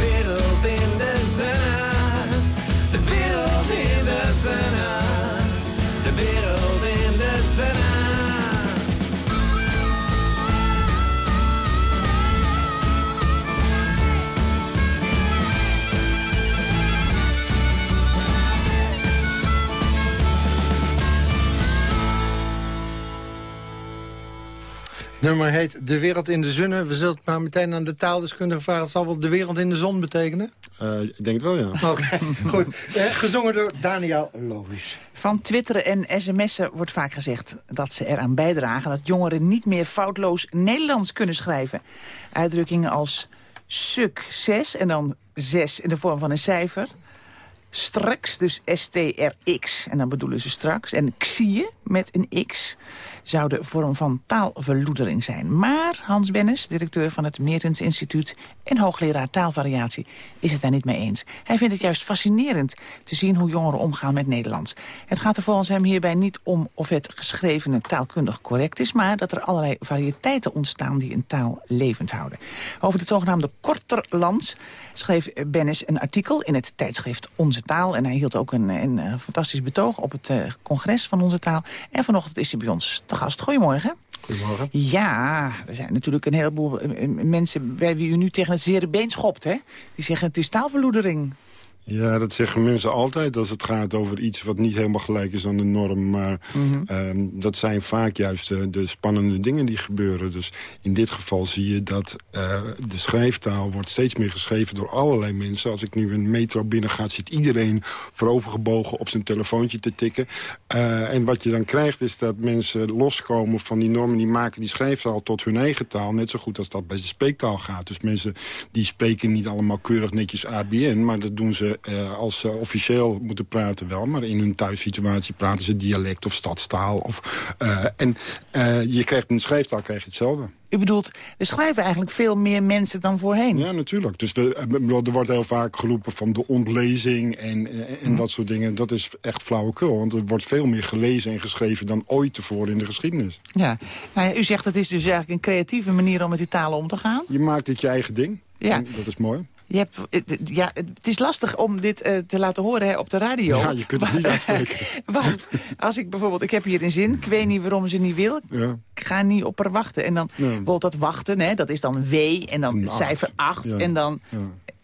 De Nummer heet De Wereld in de Zonne. We zullen het maar meteen aan de taaldeskundige vragen. Het zal wel De Wereld in de Zon betekenen? Uh, ik denk het wel, ja. Oké, goed. Eh, gezongen door Daniel Logus. Van twitteren en sms'en wordt vaak gezegd dat ze eraan bijdragen... dat jongeren niet meer foutloos Nederlands kunnen schrijven. Uitdrukkingen als succes en dan zes in de vorm van een cijfer... Straks, dus S-T-R-X, en dan bedoelen ze straks. En xie met een X zou de vorm van taalverloedering zijn. Maar Hans Bennis, directeur van het Meertens Instituut... en hoogleraar taalvariatie, is het daar niet mee eens. Hij vindt het juist fascinerend te zien hoe jongeren omgaan met Nederlands. Het gaat er volgens hem hierbij niet om of het geschrevene taalkundig correct is... maar dat er allerlei variëteiten ontstaan die een taal levend houden. Over het zogenaamde Korterlands schreef Bennis een artikel in het tijdschrift Onze Taal. En hij hield ook een, een, fantastisch betoog op het uh, congres van Onze Taal. En vanochtend is hij bij ons te gast. Goedemorgen. Goedemorgen. Ja, er zijn natuurlijk een heleboel mensen bij wie u nu tegen het zere been schopt. Hè? Die zeggen het is taalverloedering. Ja, dat zeggen mensen altijd als het gaat over iets wat niet helemaal gelijk is aan de norm. Maar Mhm. ehm, dat zijn vaak juist de, de spannende dingen die gebeuren. Dus in dit geval zie je dat eh, de schrijftaal wordt steeds meer geschreven door allerlei mensen. Als ik nu een metro binnen ga, zit iedereen voorovergebogen op zijn telefoontje te tikken. Eh, en wat je dan krijgt is dat mensen loskomen van die normen. Die maken die schrijftaal tot hun eigen taal. Net zo goed als dat bij de spreektaal gaat. Dus mensen die spreken niet allemaal keurig netjes ABN. Maar dat doen ze eh, als ze officieel moeten praten wel. Maar in hun thuissituatie praten ze dialect of stadstaal. Of, eh, en eh, je krijgt de schrijftaal krijg je hetzelfde. U bedoelt, er schrijven eigenlijk veel meer mensen dan voorheen. Ja, natuurlijk. Dus de, eh, er wordt heel vaak geroepen van de ontlezing en, eh, en dat soort dingen. Dat is echt flauwekul. Want er wordt veel meer gelezen en geschreven dan ooit tevoren in de geschiedenis. Ja. Nou ja, u zegt het is dus eigenlijk een creatieve manier om met die talen om te gaan. Je maakt dit je eigen ding. Ja. En dat is mooi. Je hebt, het- het- ja, het is lastig om dit eh, te laten horen hè, op de radio. Ja, je kunt het niet uitspreken. Want als ik bijvoorbeeld, ik heb hier een zin, ik weet niet waarom ze niet wil. Ja. Ik ga niet op haar wachten. En dan bijvoorbeeld dat wachten, hè, dat is dan W en dan het cijfer 8 Ja. en dan Ja.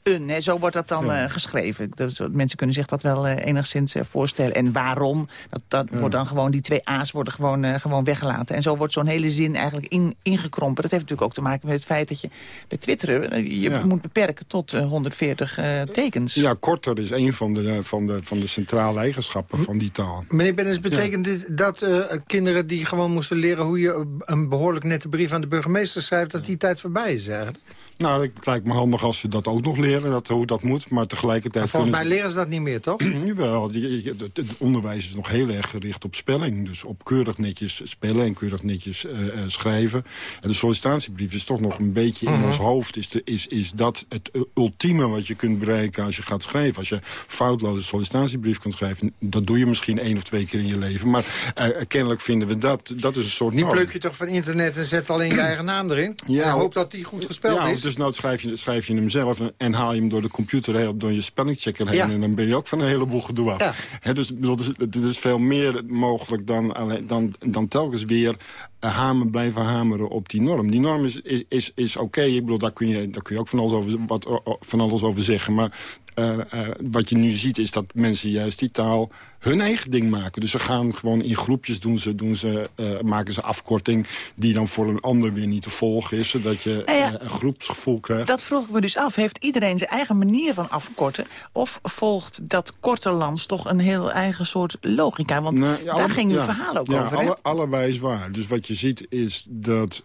Een. Hè, zo wordt dat dan Ja. eh, geschreven. Dus, mensen kunnen zich dat wel eh, enigszins eh, voorstellen. En waarom? Dat, dat wordt dan gewoon, die twee A's worden gewoon, eh, gewoon weggelaten. En zo wordt zo'n hele zin eigenlijk in, ingekrompen. Dat heeft natuurlijk ook te maken met het feit dat je bij twitteren... eh, je Ja. moet beperken tot eh, 140 eh, tekens. Ja, korter is een van de, van de, van de centrale eigenschappen van die taal. Meneer Bennis, betekent dit dat eh, kinderen die gewoon moesten leren... hoe je een behoorlijk nette brief aan de burgemeester schrijft... dat die tijd voorbij is eigenlijk? Nou, het lijkt me handig als ze dat ook nog leren, dat, hoe dat moet. Maar tegelijkertijd... Maar volgens mij leren ze dat niet meer, toch? Jawel, het, onderwijs is nog heel erg gericht op spelling. Dus op keurig netjes spellen en keurig netjes eh, eh, schrijven. En de sollicitatiebrief is toch nog een beetje in Mhm. ons hoofd. Is, de, is, is dat het ultieme wat je kunt bereiken als je gaat schrijven? Als je foutloos een sollicitatiebrief kan schrijven... dat doe je misschien één of twee keer in je leven. Maar eh, kennelijk vinden we dat, dat is een soort Die norm. pluk je toch van internet en zet alleen je eigen naam erin? Ja, en hoop dat die goed gespeld ja, is? Dus nou schrijf je, schrijf je hem zelf en, en haal je hem door de computer heel, door je spellingchecker heen. Ja. En dan ben je ook van een heleboel gedoe af. Ja. Hè, dus het is, het is veel meer mogelijk dan, alleen- dan, dan telkens weer eh, hamer blijven hameren op die norm. Die norm is, is, is, is oké. Ik bedoel, daar kun, je, daar kun je ook van alles over, wat, van alles over zeggen. Maar eh, eh, wat je nu ziet is dat mensen juist die taal hun eigen ding maken. Dus ze gaan gewoon in groepjes doen ze, doen ze, eh, maken ze afkorting... die dan voor een ander weer niet te volgen is. Zodat je Nou ja, een groepsgevoel krijgt. Dat vroeg ik me dus af. Heeft iedereen zijn eigen manier van afkorten? Of volgt dat korte lands toch een heel eigen soort logica? Want Nou, ja, daar ging uw ja. verhaal ook over, alle- allebei is waar. Dus wat je ziet is dat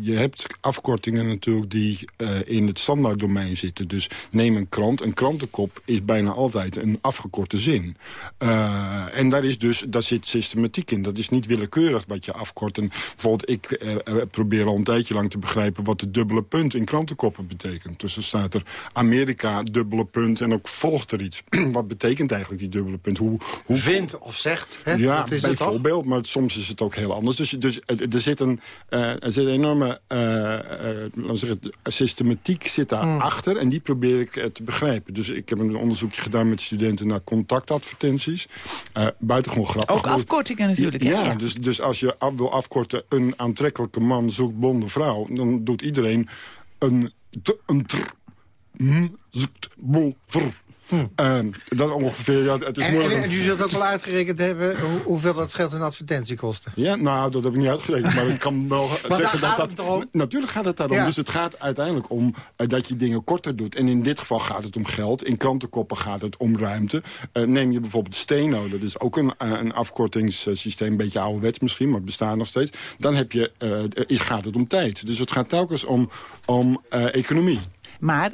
je hebt afkortingen natuurlijk die in het standaarddomein zitten. Dus neem een krant. Een krantenkop is bijna altijd een afgekorte zin. Eh, en daar, is dus, daar zit systematiek in. Dat is niet willekeurig wat je afkort. En bijvoorbeeld, ik eh, eh, probeer al een tijdje lang te begrijpen... wat de dubbele punt in krantenkoppen betekent. Dus er staat er Amerika, dubbele punt, en ook volgt er iets. wat betekent eigenlijk die dubbele punt? Hoe, hoe Vindt of zegt, hè? ja, dat is bijvoorbeeld, maar soms is het ook heel anders. Dus, dus er zit een, eh, er zit een enorme laten we zeggen, systematiek zit daarachter... en die probeer ik te begrijpen. Dus ik heb een onderzoekje gedaan met studenten naar contactadvertenties. Eh buitengewoon grappig. Ook afkortingen natuurlijk? Ja, Ja. Dus, dus als je af wil afkorten... een aantrekkelijke man zoekt blonde vrouw... dan doet iedereen een... een tr, zoekt bol, vr. Ehm, dat ongeveer, ja, het is En, moeilijk en, u zult ook wel uitgerekend hebben hoe- hoeveel dat scheelt in advertentiekosten. Ja, nou, dat heb ik niet uitgerekend. Maar ik kan wel zeggen dat gaat dat... het toch om? Natuurlijk gaat het daarom. Ja. Dus het gaat uiteindelijk om eh, dat je dingen korter doet. En in dit geval gaat het om geld. In krantenkoppen gaat het om ruimte. Eh, neem je bijvoorbeeld Steno. Dat is ook een, eh, een afkortingssysteem. Een beetje ouderwets misschien, maar het bestaat nog steeds. Dan heb je, eh, is- gaat het om tijd. Dus het gaat telkens om, om eh, economie. Maar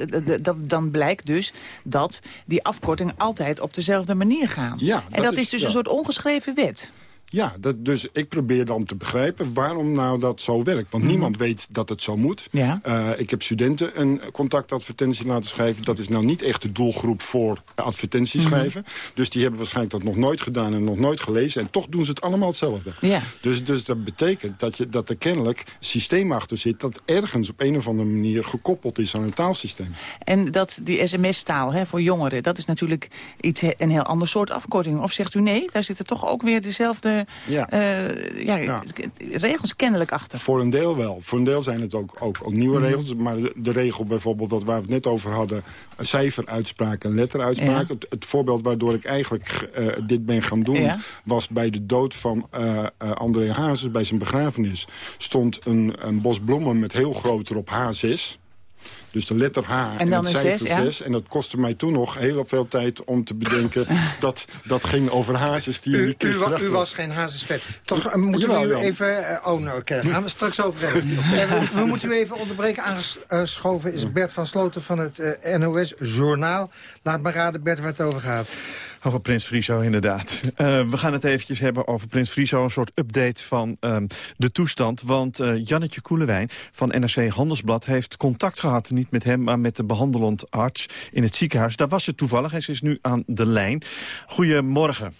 dan blijkt dus dat die afkortingen altijd op dezelfde manier gaan. Ja, en dat dat is- is dus ja. een soort ongeschreven wet. Ja, dat, dus ik probeer dan te begrijpen waarom nou dat zo werkt. Want niemand weet dat het zo moet. Mhm. Ja. Eh, ik heb studenten een contactadvertentie laten schrijven. Dat is nou niet echt de doelgroep voor advertenties Mhm. schrijven. Dus die hebben waarschijnlijk dat nog nooit gedaan en nog nooit gelezen. En toch doen ze het allemaal hetzelfde. Ja. Dus, dus dat betekent dat, je, dat er kennelijk systeem achter zit... dat ergens op een of andere manier gekoppeld is aan een taalsysteem. En dat die sms-taal hè, voor jongeren, dat is natuurlijk iets, een heel ander soort afkorting. Of zegt u nee, daar zitten toch ook weer dezelfde Ja. eh, ja, Ja. regels kennelijk achter. Voor een deel wel. Voor een deel zijn het ook, ook, ook nieuwe Mhm. regels. Maar de, de regel bijvoorbeeld, dat waar we het net over hadden... een cijferuitspraak en letteruitspraak. Het, het voorbeeld waardoor ik eigenlijk eh, dit ben gaan doen... Was bij de dood van eh eh, André Hazes bij zijn begrafenis... stond een, een bos bloemen met heel groot erop H6... Dus de letter H en, dan het cijfer zes, ja? 6. En dat kostte mij toen nog heel veel tijd om te bedenken... dat dat ging over hazes die in U, die u, wa- u was geen hazesvet. Toch eh, moeten we u even... eh, oh, nou, oké, daar gaan we straks over hebben. Eh, we, we moeten u even onderbreken. Aangeschoven is Bert van Sloten van het NOS Journaal. Laat maar raden, Bert, waar het over gaat. Over Prins Friso, inderdaad. Eh, we gaan het eventjes hebben over Prins Friso. Een soort update van ehm, de toestand. Want eh, Jannetje Koelewijn van NRC Handelsblad heeft contact gehad. Niet met hem, maar met de behandelend arts in het ziekenhuis. Daar was ze toevallig en ze is nu aan de lijn. Goedemorgen.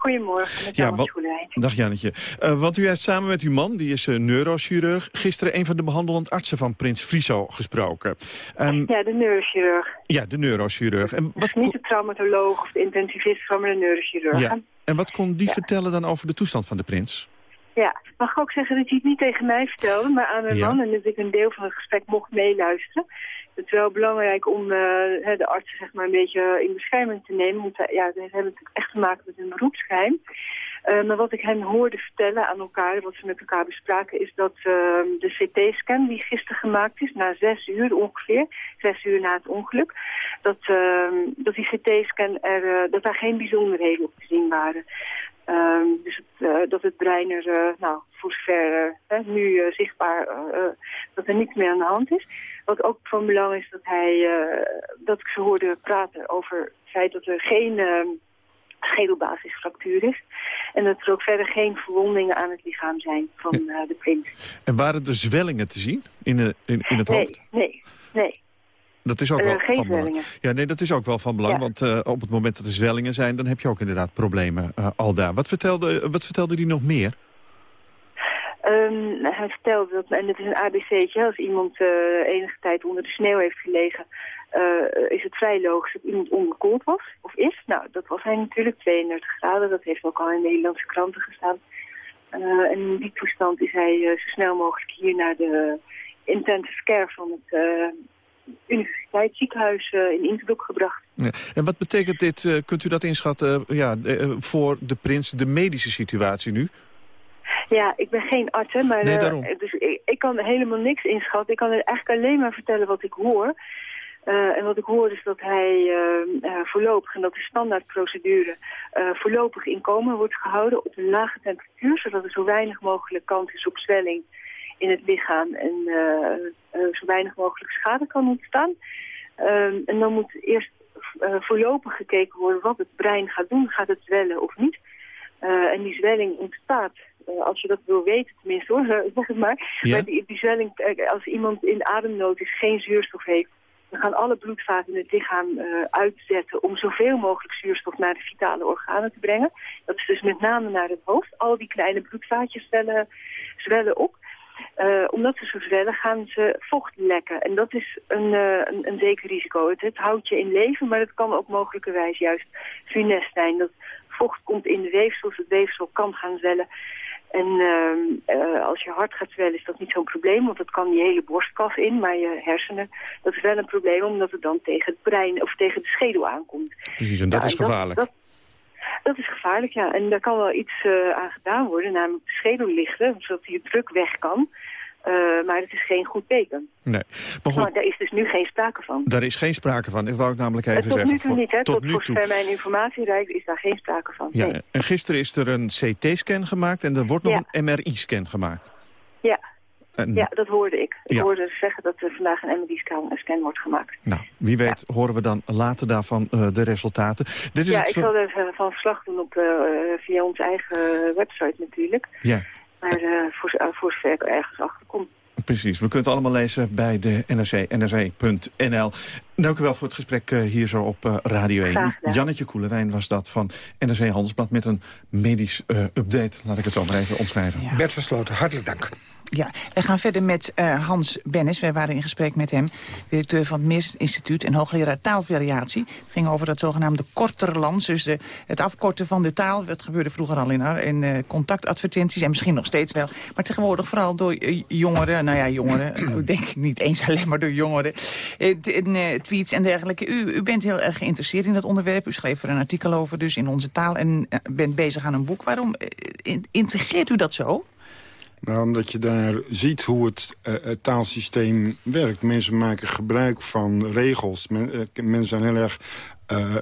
Goedemorgen, met Ja, wat-. Dag Jannetje. Eh, want u heeft samen met uw man, die is eh, neurochirurg... gisteren een van de behandelend artsen van Prins Friso gesproken. Ja, de neurochirurg. ja, de neurochirurg. En wat, niet de traumatoloog of de intensivist, maar de neurochirurg. ja. en wat kon die Ja. vertellen dan over de toestand van de prins? Ja, mag ik ook zeggen dat hij het niet tegen mij vertelde, maar aan mijn Ja. man. En dat ik een deel van het gesprek mocht meeluisteren. Het is wel belangrijk om eh, de artsen zeg maar, een beetje in bescherming te nemen. Want eh, ja, we hebben natuurlijk echt te maken met een beroepsgeheim. Eh, maar wat ik hen hoorde vertellen aan elkaar, wat ze met elkaar bespraken... is dat eh, de CT-scan die gisteren gemaakt is, na zes uur ongeveer... zes uur na het ongeluk... dat, eh, dat die CT-scan er, eh, dat daar geen bijzonderheden op te zien waren. Ehm, dus eh, dat het brein er, eh, nou, voor zover nu zichtbaar, dat er niets meer aan de hand is. Wat ook van belang is dat hij, dat ik ze hoorde praten over het feit dat er geen schedelbasisfractuur is. En dat er ook verder geen verwondingen aan het lichaam zijn van eh, de prins. En waren er zwellingen te zien in, de, in, in het hoofd? Nee, nee. Dat is ook Eh, wel geen van belang. Ja, nee, dat is ook wel van belang. Ja. Want eh, op het moment dat er zwellingen zijn, dan heb je ook inderdaad problemen eh, al daar. Wat vertelde, wat vertelde hij nog meer? Ehm, hij vertelde dat, en het is een ABC'tje, als iemand eh, enige tijd onder de sneeuw heeft gelegen, eh, is het vrij logisch dat iemand onderkoeld was, of is. Nou, dat was hij natuurlijk, 32 graden, dat heeft ook al in Nederlandse kranten gestaan. Eh, en in die toestand is hij eh, zo snel mogelijk hier naar de intensive care van het universiteitsziekenhuis in Innsbruck gebracht. Ja. En wat betekent dit, kunt u dat inschatten, ja, voor de prins, de medische situatie nu? Ja, ik ben geen arts, hè, maar Nee, dus ik, ik kan helemaal niks inschatten. Ik kan er eigenlijk alleen maar vertellen wat ik hoor. Eh, en wat ik hoor is dat hij eh, eh, voorlopig, en dat is standaardprocedure, voorlopig in coma wordt gehouden op een lage temperatuur, zodat er zo weinig mogelijk kans is op zwelling in het lichaam en zo weinig mogelijk schade kan ontstaan. Ehm, en dan moet eerst voorlopig gekeken worden wat het brein gaat doen. Gaat het zwellen of niet? En die zwelling ontstaat, als je dat wil weten tenminste hoor, zeg het maar. Ja. Maar die, die zwelling, als iemand in ademnood is, geen zuurstof heeft, dan gaan alle bloedvaten in het lichaam eh, uitzetten om zoveel mogelijk zuurstof naar de vitale organen te brengen. Dat is dus met name naar het hoofd. Al die kleine bloedvaatjes zwellen, zwellen op. Eh, omdat ze zo zwellen gaan ze vocht lekken. En dat is een, eh, een, een zeker risico. Het, het houdt je in leven, maar het kan ook mogelijkerwijs juist funest zijn. Dat vocht komt in de weefsels, het weefsel kan gaan zwellen. En ehm, eh, als je hart gaat zwellen is dat niet zo'n probleem, want dat kan je hele borstkas in. Maar je hersenen, dat is wel een probleem omdat het dan tegen het brein of tegen de schedel aankomt. Precies, en dat Ja, is gevaarlijk. Dat, dat is gevaarlijk, ja. En daar kan wel iets eh, aan gedaan worden, namelijk de schedel lichten, zodat die druk weg kan. Eh, maar het is geen goed teken. Nee. Maar goed, Maar daar is dus nu geen sprake van. daar is geen sprake van. Dat wou ik namelijk even tot zeggen. nu toe niet, hè. Tot, Tot nu toe. zover mijn informatie reikt, is daar geen sprake van. Ja, Nee. en gisteren is er een CT-scan gemaakt en er wordt nog Ja. een MRI-scan gemaakt. Ja, En, ja, dat hoorde ik. Ik Ja. hoorde zeggen dat er vandaag een MRI-scan scan wordt gemaakt. Nou, wie weet horen we dan later daarvan eh, de resultaten. Dit is Ja, het ik zal er van verslag doen op, eh, via onze eigen website natuurlijk. Ja, Maar eh, voor, uh, voor zover ik er ergens achter kom. precies. We kunnen het allemaal lezen bij de NRC, nrc.nl. Dank u wel voor het gesprek eh, hier zo op eh, Radio 1. Graag gedaan. Jannetje Koelewijn was dat van NRC Handelsblad met een medisch eh, update. Laat ik het zo maar even omschrijven. Bert van Sloten, hartelijk dank. Ja, we gaan verder met uh, Hans Bennis. Wij waren in gesprek met hem, directeur van het Meers Instituut... en hoogleraar taalvariatie. Het ging over dat zogenaamde korterlands, dus de, het afkorten van de taal. Dat gebeurde vroeger al in, in uh, contactadvertenties en misschien nog steeds wel. Maar tegenwoordig vooral door jongeren, nou ja, jongeren... denk ik niet eens alleen maar door jongeren. tweets en dergelijke. U, u bent heel erg geïnteresseerd in dat onderwerp. U schreef er een artikel over dus in onze taal en bent bezig aan een boek. Waarom integreert u dat zo? Nou, omdat je daar ziet hoe het, uh, het, taalsysteem werkt. Mensen maken gebruik van regels. Uh, mensen zijn heel erg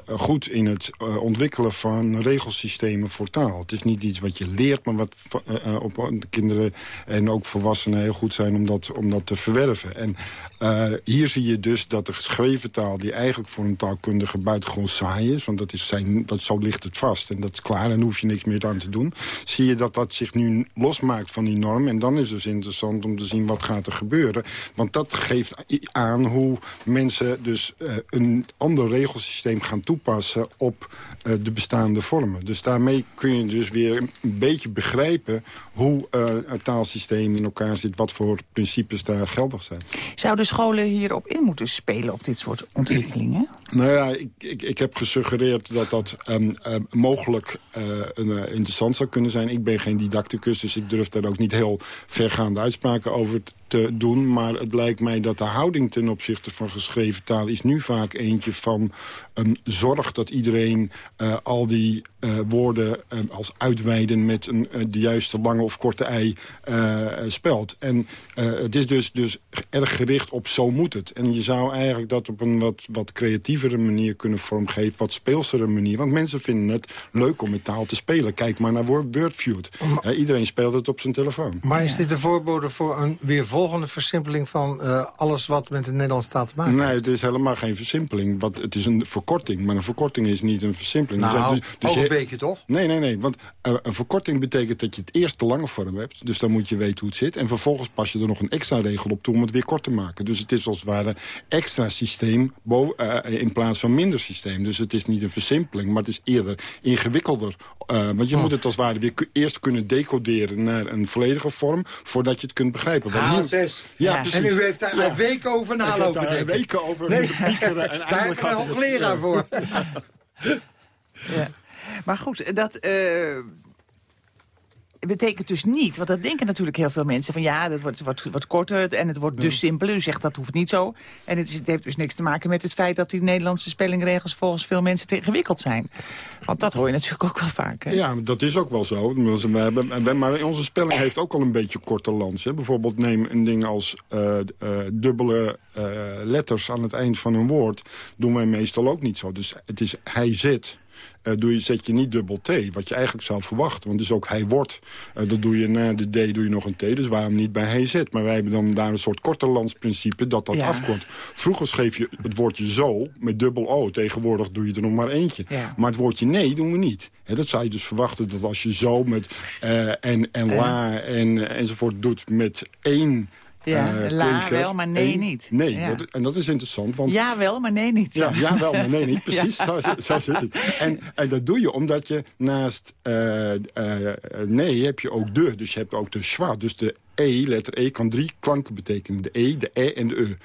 goed in het ontwikkelen van regelsystemen voor taal. Het is niet iets wat je leert, maar wat op kinderen en ook volwassenen heel goed zijn om dat, om dat te verwerven. En hier zie je dus dat de geschreven taal, die eigenlijk voor een taalkundige buitengewoon saai is, want dat, is zijn, dat zo ligt het vast en dat is klaar en hoef je niks meer aan te doen, zie je dat dat zich nu losmaakt van die norm. En dan is het dus interessant om te zien wat gaat er gebeuren. Want dat geeft aan hoe mensen dus een ander regelsysteem gaan toepassen op uh, de bestaande vormen. Dus daarmee kun je dus weer een beetje begrijpen hoe het taalsysteem in elkaar zit, wat voor principes daar geldig zijn. Zouden scholen hierop in moeten spelen, op dit soort ontwikkelingen? Nou ja, ik, ik, ik heb gesuggereerd dat dat um, um, mogelijk uh, een, interessant zou kunnen zijn. Ik ben geen didacticus, dus ik durf daar ook niet heel vergaande uitspraken over te doen. Maar het lijkt mij dat de houding ten opzichte van geschreven taal... is nu vaak eentje van um, zorg dat iedereen uh, al die uh, woorden uh, als uitweiden... met een, de juiste lange of korte ei spelt. En het is dus, dus erg gericht op zo moet het. En je zou eigenlijk dat op een wat, wat creatievere manier kunnen vormgeven... wat speelsere manier. Want mensen vinden het leuk om met taal te spelen. Kijk maar naar Wordfeud. iedereen speelt het op zijn telefoon. Maar is dit een voorbode voor een weer volgende versimpeling van uh, alles wat met de Nederlandse taal te maken heeft? Nee, het is helemaal geen versimpeling. Wat, het is een verkorting, maar een verkorting is niet een versimpeling. Nou, dus, dus ook een beetje toch? Nee, nee, nee. Want uh, een verkorting betekent dat je het eerst de lange vorm hebt. Dus dan moet je weten hoe het zit. En vervolgens pas je er nog een extra regel op toe om het weer kort te maken. Dus het is als het ware extra systeem boven, uh, in plaats van minder systeem. Dus het is niet een versimpeling, maar het is eerder ingewikkelder. want je oh. moet het als het ware weer eerst kunnen decoderen naar een volledige vorm... voordat je het kunt begrijpen. Want ja, precies. En u heeft daar ja. een week over nalopen denken. Een week over nee. piekeren. En daar heb ik een hoogleraar voor. Ja. Maar goed, dat... Uh, betekent dus niet, want dat denken natuurlijk heel veel mensen... van ja, dat wordt, wordt, wordt korter en het wordt dus simpeler. U zegt dat hoeft niet zo. En het, is, het, heeft dus niks te maken met het feit... dat die Nederlandse spellingregels volgens veel mensen te ingewikkeld zijn. Want dat hoor je natuurlijk ook wel vaak. Hè? Ja, dat is ook wel zo. We hebben, maar onze spelling heeft ook al een beetje korte lans. Hè. Bijvoorbeeld neem een ding als uh, uh, dubbele uh, letters aan het eind van een woord. doen wij meestal ook niet zo. Dus het is hij zit... Uh, doe je, zet je niet dubbel T, wat je eigenlijk zou verwachten. Want dus ook hij wordt. Uh, dat doe je na de D doe je nog een T, dus waarom niet bij hij zit? Maar wij hebben dan daar een soort korterlandsprincipe dat dat ja. afkomt. Vroeger schreef je het woordje zo met dubbel O. Tegenwoordig doe je er nog maar eentje. Ja. Maar het woordje nee doen we niet. He, dat zou je dus verwachten dat als je zo met uh, en, en la en, enzovoort doet met één ja, uh, la wel, maar nee niet. Nee, ja. dat, en dat is interessant. Want, ja wel, maar nee niet. Ja, ja wel, maar nee niet. Precies, ja. zo, zo zit het. En, en dat doe je omdat je naast uh, uh, nee heb je ook de. Dus je hebt ook de schwa. Dus de E, letter E, kan drie klanken betekenen. De E, de E en de E.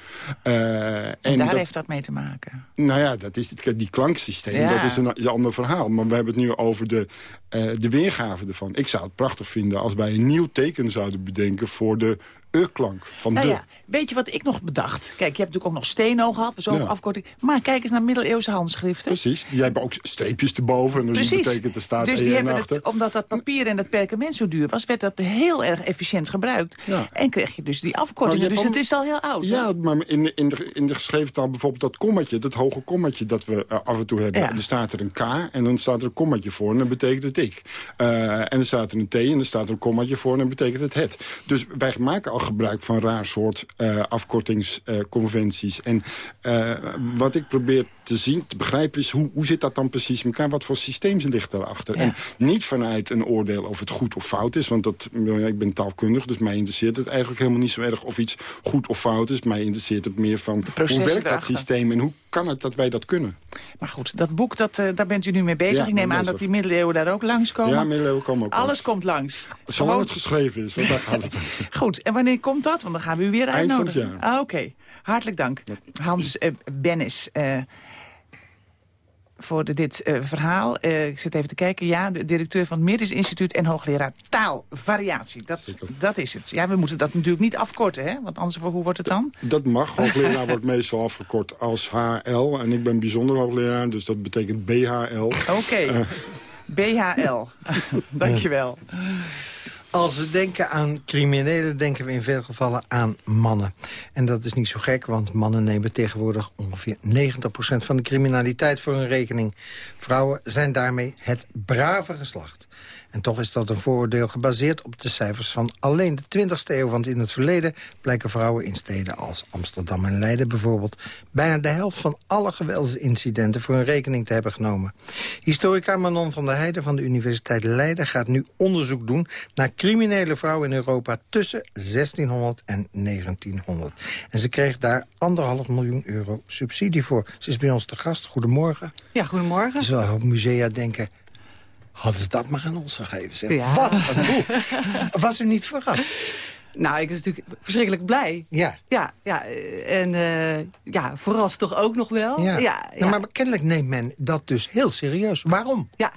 Uh, en, en daar dat, heeft dat mee te maken? Nou ja, dat is het, die klanksysteem. Ja. Dat is een, een, ander verhaal. Maar we hebben het nu over de, uh, de weergave ervan. Ik zou het prachtig vinden als wij een nieuw teken zouden bedenken... voor de e-klank van nou de. Ja, weet je wat ik nog bedacht? Kijk, je hebt natuurlijk ook nog steno gehad, zo ja. afkorting. Maar kijk eens naar middeleeuwse handschriften. Precies, die hebben ook streepjes erboven. En Precies. Betekent er staat dus die hebben het, omdat dat papier en dat perkament zo duur was... werd dat heel erg efficiënt gebruikt. Ja. En kreeg je dus die afkortingen. Dus het is al heel oud. Ja, hè? maar in de, in, de, in de geschreven taal bijvoorbeeld dat kommetje... dat hoge kommetje dat we uh, af en toe hebben. Ja. Er staat er een K en dan staat er een kommetje voor en dan betekent het ik. Uh, en er staat er een T en dan staat er een kommetje voor en dan betekent het het. Dus wij maken al gebruik van raar soort uh, afkortingsconventies. En wat ik probeer te zien, te begrijpen is... hoe, hoe zit dat dan precies in elkaar? Wat voor systeem ligt daarachter? Ja. En niet vanuit een oordeel of het goed of fout is. Want dat, ik ben taalkundig, dus mij mij interesseert het eigenlijk helemaal niet zo erg of iets goed of fout is. Mij interesseert het meer van hoe werkt dat systeem en hoe kan het dat wij dat kunnen. Maar goed, dat boek, dat, eh, daar bent u nu mee bezig. Ja, Ik neem aan dat die middeleeuwen daar ook langskomen. Ja, middeleeuwen komen ook Alles langs. komt langs. Zolang Gewoon- het geschreven is, want daar gaat het. Goed, en wanneer komt dat? Want dan gaan we u weer Eind van het uitnodigen. jaar. Ah, Oké, hartelijk dank. Hans eh, Bennis. eh, voor de- dit eh, verhaal. Eh, ik zit even te kijken. Ja, de directeur van het Medisch Instituut en hoogleraar taalvariatie. Dat, dat is het. Ja, we moeten dat natuurlijk niet afkorten, hè? Want anders, hoe wordt het dan? Dat mag. Hoogleraar wordt meestal afgekort als HL. En ik ben bijzonder hoogleraar, dus dat betekent BHL. Oké. Eh, BHL. Dankjewel. Als we denken aan criminelen, denken we in veel gevallen aan mannen. En dat is niet zo gek, want mannen nemen tegenwoordig ongeveer 90% van de criminaliteit voor hun rekening. Vrouwen zijn daarmee het brave geslacht. En toch is dat een vooroordeel gebaseerd op de cijfers van alleen de 20e eeuw. Want in het verleden blijken vrouwen in steden als Amsterdam en Leiden bijvoorbeeld... bijna de helft van alle geweldsincidenten voor hun rekening te hebben genomen. Historica Manon van der Heijden van de Universiteit Leiden gaat nu onderzoek doen... naar criminele vrouwen in Europa tussen 1600 en 1900. En ze kreeg daar anderhalf miljoen euro subsidie voor. Ze is bij ons te gast. Goedemorgen. Ja, goedemorgen. Er zullen op musea denken... Hadden ze dat maar aan ons gegeven. Zeg. Ja. Wat een boel. Was u niet verrast? Nou, ik was natuurlijk verschrikkelijk blij. Ja. Ja, ja eh, en eh, ja, verrast toch ook nog wel. Ja. ja, Nou, maar kennelijk neemt men dat dus heel serieus. Waarom? Ja,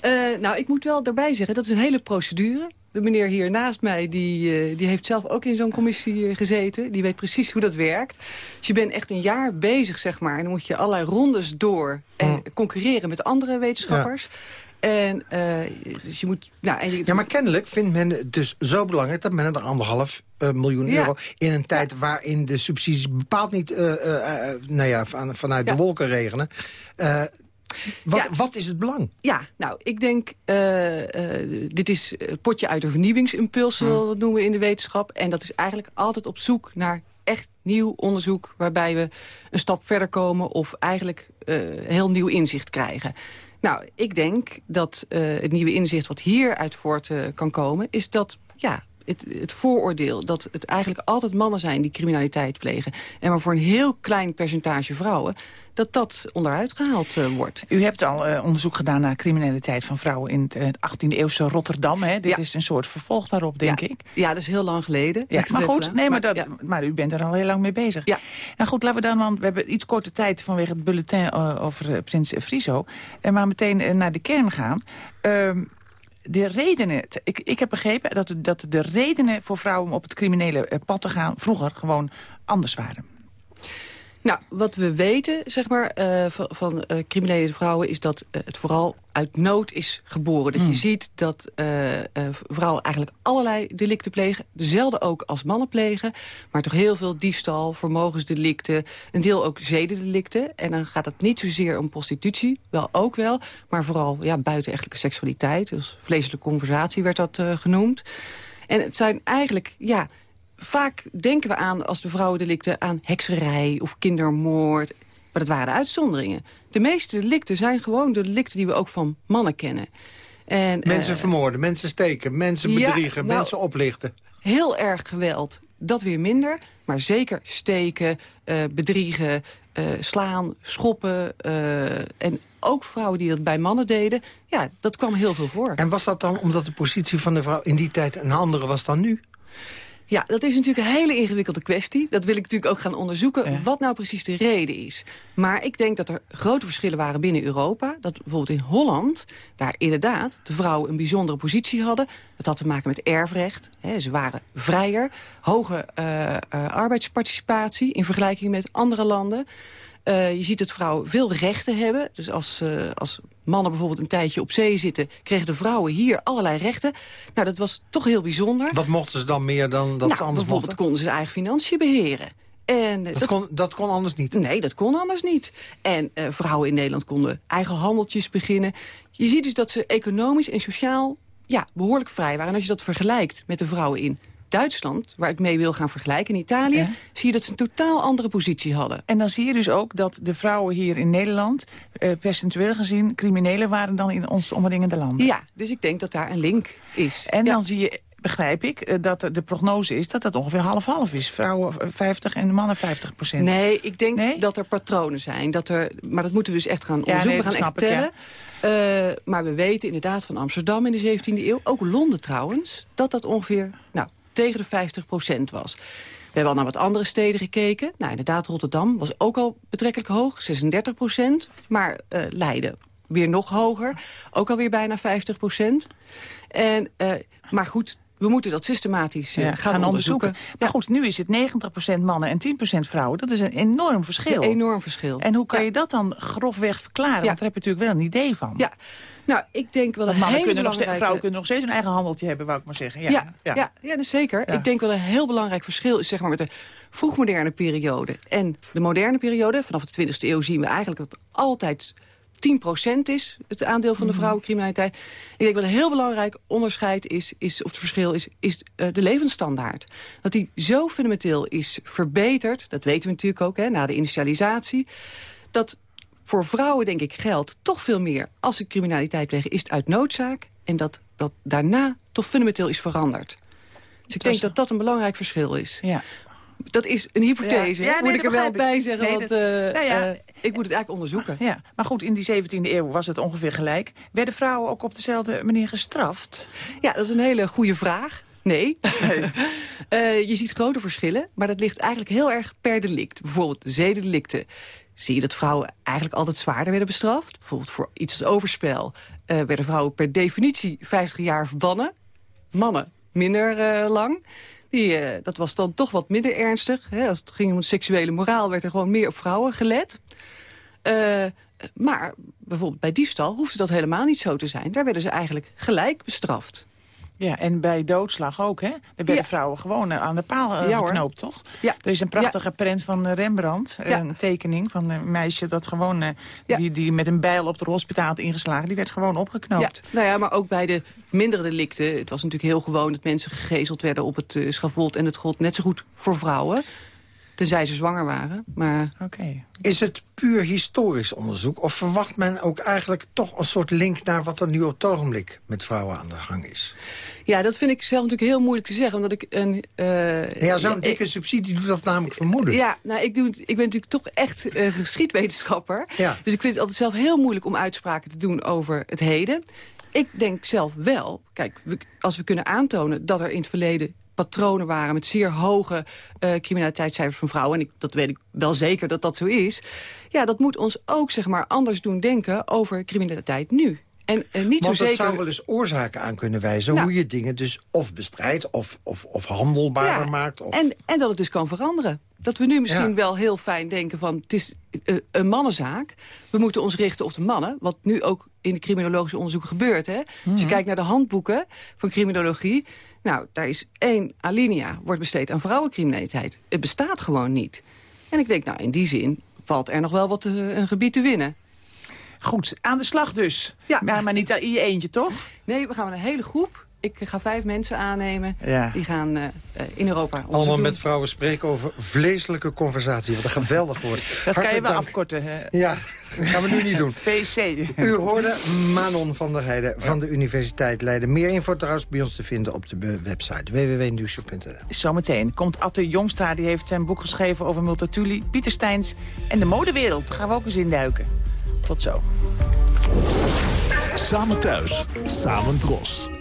Eh, nou, ik moet wel daarbij zeggen, dat is een hele procedure. De meneer hier naast mij, die, die heeft zelf ook in zo'n commissie gezeten. Die weet precies hoe dat werkt. Dus je bent echt een jaar bezig, zeg maar. En dan moet je allerlei rondes door en concurreren met andere wetenschappers. En, eh, dus je moet... Nou, en je, Ja, maar kennelijk vindt men het dus zo belangrijk... dat men er anderhalf eh, miljoen Ja. euro... in een tijd waarin de subsidies bepaald niet eh, nou ja, van, vanuit de wolken regenen... Wat, wat is het belang? Ja, nou, ik denk, dit is het potje uit de vernieuwingsimpuls, zoals we het noemen in de wetenschap. En dat is eigenlijk altijd op zoek naar echt nieuw onderzoek... waarbij we een stap verder komen of eigenlijk heel nieuw inzicht krijgen. Nou, ik denk dat eh, het nieuwe inzicht wat hieruit voort eh, kan komen... is dat, ja, het, het vooroordeel dat het eigenlijk altijd mannen zijn die criminaliteit plegen... en maar voor een heel klein percentage vrouwen... dat dat onderuit gehaald eh, wordt. U hebt al eh, onderzoek gedaan naar criminaliteit van vrouwen in het eh, 18e-eeuwse Rotterdam. Hè? Dit Ja. is een soort vervolg daarop, denk ja. ik. Ja, dat is heel lang geleden. Ja, maar goed, nee, maar, dat, maar u bent er al heel lang mee bezig. Ja. Nou goed, laten we dan, want we hebben iets korte tijd vanwege het bulletin eh, over eh, prins Friso. En maar meteen eh, naar de kern gaan. Ehm, de redenen, ik, ik heb begrepen dat, dat de redenen voor vrouwen om op het criminele eh, pad te gaan vroeger gewoon anders waren. Nou, wat we weten zeg maar, eh, van, van eh, criminele vrouwen... is dat eh, het vooral uit nood is geboren. Dat je ziet dat vrouwen eigenlijk allerlei delicten plegen. Dezelfde ook als mannen plegen. Maar toch heel veel diefstal, vermogensdelicten... een deel ook zedendelicten. En dan gaat het niet zozeer om prostitutie, wel ook wel... maar vooral ja, buitenechtelijke seksualiteit. Dus vleeselijke conversatie werd dat genoemd. En het zijn eigenlijk... ja vaak denken we aan, als de vrouwendelicten, aan hekserij of kindermoord. Maar dat waren de uitzonderingen. De meeste delicten zijn gewoon de delicten die we ook van mannen kennen. En, Mensen eh, vermoorden, mensen steken, mensen ja, bedriegen, nou- mensen oplichten. heel erg geweld, dat weer minder. Maar zeker steken, eh, bedriegen, eh, slaan, schoppen. en ook vrouwen die dat bij mannen deden. Ja, dat kwam heel veel voor. En was dat dan omdat de positie van de vrouw in die tijd een andere was dan nu? Ja, dat is natuurlijk een hele ingewikkelde kwestie. Dat wil ik natuurlijk ook gaan onderzoeken, wat nou precies de reden is. Maar ik denk dat er grote verschillen waren binnen Europa. Dat bijvoorbeeld in Holland, daar inderdaad de vrouwen een bijzondere positie hadden. Dat had te maken met erfrecht. Hè, ze waren vrijer, hoge eh, eh, arbeidsparticipatie in vergelijking met andere landen. Eh, je ziet dat vrouwen veel rechten hebben. Dus als, eh, als mannen bijvoorbeeld een tijdje op zee zitten... kregen de vrouwen hier allerlei rechten. Nou, dat was toch heel bijzonder. Wat mochten ze dan meer dan dat nou, ze anders bijvoorbeeld mochten? konden ze eigen financiën beheren. En, eh, Dat, kon, dat kon anders niet. Nee, dat kon anders niet. En vrouwen in Nederland konden eigen handeltjes beginnen. Je ziet dus dat ze economisch en sociaal ja, behoorlijk vrij waren. En als je dat vergelijkt met de vrouwen in Duitsland... waar ik mee wil gaan vergelijken, in Italië... Ja. zie je dat ze een totaal andere positie hadden. En dan zie je dus ook dat de vrouwen hier in Nederland... eh, percentueel gezien criminelen waren dan in onze omringende landen. Ja, dus ik denk dat daar een link is. En Ja. dan zie je begrijp ik, eh, dat de prognose is dat dat ongeveer half-half is. Vrouwen 50 en mannen 50 procent. Nee, ik denk dat er patronen zijn. Dat er, maar dat moeten we dus echt gaan onderzoeken. nee, we gaan echt tellen. Uh, maar we weten inderdaad van Amsterdam in de 17e eeuw... ook Londen trouwens, dat dat ongeveer nou, tegen de 50 procent was. We hebben al naar wat andere steden gekeken. Nou, inderdaad, Rotterdam was ook al betrekkelijk hoog, 36 procent. Maar uh, Leiden weer nog hoger, ook alweer bijna 50 procent. En, uh, maar goed, we moeten dat systematisch uh, gaan, onderzoeken. Maar goed, nu is het 90% mannen en 10% vrouwen. Dat is een enorm verschil. Een enorm verschil. En hoe kan je dat dan grofweg verklaren? Want daar heb je natuurlijk wel een idee van. Ja, nou, ik denk wel een mannen kunnen belangrijke... nog vrouwen kunnen nog steeds een eigen handeltje hebben, wou ik maar zeggen. Ja, ja, ja. ja, ja dus zeker. Ik denk wel een heel belangrijk verschil is zeg maar met de vroegmoderne periode en de moderne periode. Vanaf de 20e eeuw zien we eigenlijk dat het altijd 10% is, het aandeel van de mhm. vrouwencriminaliteit. Ik denk wat een heel belangrijk onderscheid is, is of het verschil is, is uh, de levensstandaard. Dat die zo fundamenteel is verbeterd, dat weten we natuurlijk ook hè, na de initialisatie, dat voor vrouwen, denk ik, geldt toch veel meer... als ze criminaliteit plegen, is het uit noodzaak... en dat dat daarna toch fundamenteel is veranderd. Dus ik denk dat dat een belangrijk verschil is. Ja. Dat is een hypothese, ja. moet ik er wel bij zeggen. want, uh, nou ja. uh, ik moet het eigenlijk onderzoeken. Ja. Maar goed, in die 17e eeuw was het ongeveer gelijk. Werden vrouwen ook op dezelfde manier gestraft? Ja, dat is een hele goede vraag. Nee. uh, je ziet grote verschillen, maar dat ligt eigenlijk heel erg per delict. Bijvoorbeeld zedendelicten zie je dat vrouwen eigenlijk altijd zwaarder werden bestraft. Bijvoorbeeld voor iets als overspel uh, werden vrouwen per definitie 50 jaar verbannen. Mannen minder uh, lang. Die, uh, dat was dan toch wat minder ernstig. Hè. Als het ging om seksuele moraal werd er gewoon meer op vrouwen gelet. maar bijvoorbeeld bij diefstal hoefde dat helemaal niet zo te zijn. Daar werden ze eigenlijk gelijk bestraft. Ja, en bij doodslag ook, hè? Daar werden vrouwen gewoon eh, aan de paal uh, geknoopt, toch? Ja. Er is een prachtige prent van eh, Rembrandt, een tekening van een meisje dat gewoon, die, die met een bijl op de hospitaal had ingeslagen, die werd gewoon opgeknoopt. Ja. Nou ja, maar ook bij de mindere delicten, het was natuurlijk heel gewoon dat mensen gegezeld werden op het schavot en het gold net zo goed voor vrouwen. Tenzij ze zwanger waren. Maar... Okay. Is het puur historisch onderzoek? Of verwacht men ook eigenlijk toch een soort link... naar wat er nu op het ogenblik met vrouwen aan de gang is? Ja, dat vind ik zelf natuurlijk heel moeilijk te zeggen. Omdat ik een... Uh, ja, zo'n dikke subsidie doet dat namelijk vermoeden. Ja, nou, ik, doe ik ben natuurlijk toch echt uh, geschiedwetenschapper. Ja. Dus ik vind het altijd zelf heel moeilijk om uitspraken te doen over het heden. Ik denk zelf wel, kijk, als we kunnen aantonen dat er in het verleden patronen waren met zeer hoge uh, criminaliteitscijfers van vrouwen... en ik, dat weet ik wel zeker dat dat zo is... ja, dat moet ons ook zeg maar, anders doen denken over criminaliteit nu. En, en niet Want zo zeker... zou wel eens oorzaken aan kunnen wijzen... Nou. hoe je dingen dus of bestrijdt of, of, of handelbaarder maakt. Of... En, en dat het dus kan veranderen. Dat we nu misschien wel heel fijn denken van... het is uh, een mannenzaak. We moeten ons richten op de mannen. Wat nu ook in de criminologische onderzoeken gebeurt. Hè? Als je mhm. kijkt naar de handboeken van criminologie... Nou, daar is één alinea, wordt besteed aan vrouwencriminaliteit. Het bestaat gewoon niet. En ik denk, nou, in die zin valt er nog wel wat uh, een gebied te winnen. Goed, aan de slag dus. Ja. Maar, maar niet in je eentje, toch? Nee, we gaan met een hele groep ik ga vijf mensen aannemen. Die gaan uh, in Europa Allemaal met vrouwen spreken over vleeselijke conversatie. Wat een geweldig woord. Dat kan je wel afkorten. Hè? Ja, dat gaan we nu niet doen. PC. U hoorde Manon van der Heijden van de Universiteit Leiden. Meer info trouwens bij ons te vinden op de website www.nieuwshow.nl. Zometeen komt Atte Jongstra. Die heeft een boek geschreven over Multatuli, Pieter Steins en de modewereld. Daar gaan we ook eens induiken. Tot zo. Samen thuis, samen dros.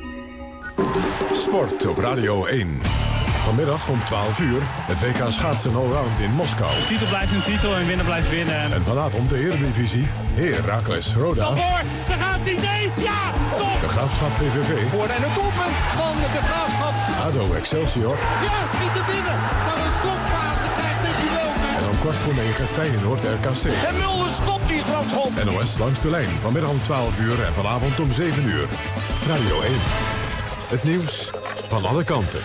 Sport op Radio 1. Vanmiddag om 12 uur het WK schaatsen allround in Moskou. De titel blijft een titel en winnen blijft winnen. En vanavond de Eredivisie. Herakles Roda. Voor, daar gaat hij, nee, ja, toch! De Graafschap PVV. Voor en het doelpunt van de Graafschap. ADO Excelsior. Ja, schiet er binnen. Maar een slotfase krijgt dit duel. En om kwart voor negen Feyenoord RKC. En Mulder stopt die strafschop. NOS langs de lijn. Vanmiddag om 12 uur en vanavond om 7 uur. Radio 1. Het nieuws van alle kanten.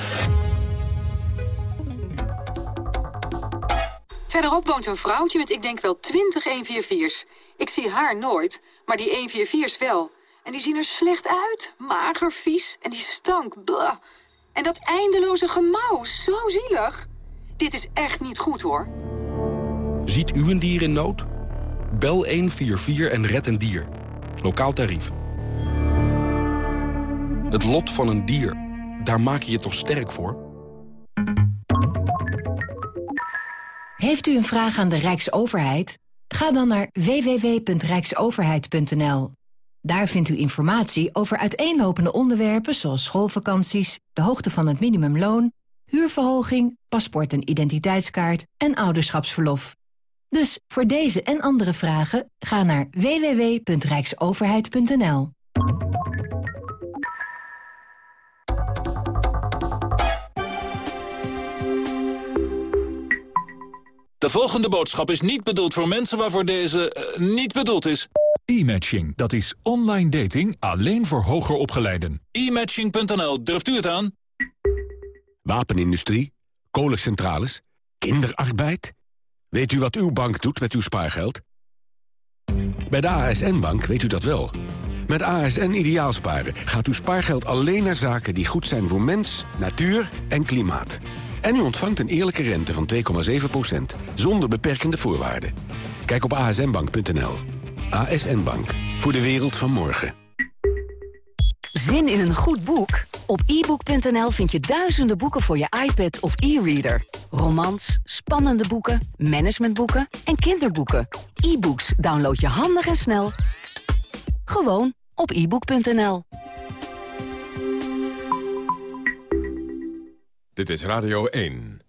Verderop woont een vrouwtje met ik denk wel 20 144's. Ik zie haar nooit, maar die 144's wel. En die zien er slecht uit, mager, vies en die stank. Blah. En dat eindeloze gemauw, zo zielig. Dit is echt niet goed, hoor. Ziet u een dier in nood? Bel 144 en red een dier. Lokaal tarief. Het lot van een dier Daar maak je je toch sterk voor? Heeft u een vraag aan de Rijksoverheid? Ga dan naar www.rijksoverheid.nl. Daar vindt u informatie over uiteenlopende onderwerpen zoals schoolvakanties, de hoogte van het minimumloon, huurverhoging, paspoort en identiteitskaart en ouderschapsverlof. Dus voor deze en andere vragen ga naar www.rijksoverheid.nl. De volgende boodschap is niet bedoeld voor mensen waarvoor deze eh, niet bedoeld is. E-matching, dat is online dating alleen voor hoger opgeleiden. E-matching.nl, durft u het aan? Wapenindustrie, kolencentrales, kinderarbeid. Weet u wat uw bank doet met uw spaargeld? Bij de ASN-bank weet u dat wel. Met ASN Ideaalsparen gaat uw spaargeld alleen naar zaken die goed zijn voor mens, natuur en klimaat. En u ontvangt een eerlijke rente van 2,7% zonder beperkende voorwaarden. Kijk op asnbank.nl. ASN Bank, voor de wereld van morgen. Zin in een goed boek? Op ebook.nl vind je duizenden boeken voor je iPad of e-reader. Romans, spannende boeken, managementboeken en kinderboeken. E-books download je handig en snel. Gewoon op ebook.nl. Dit is Radio 1.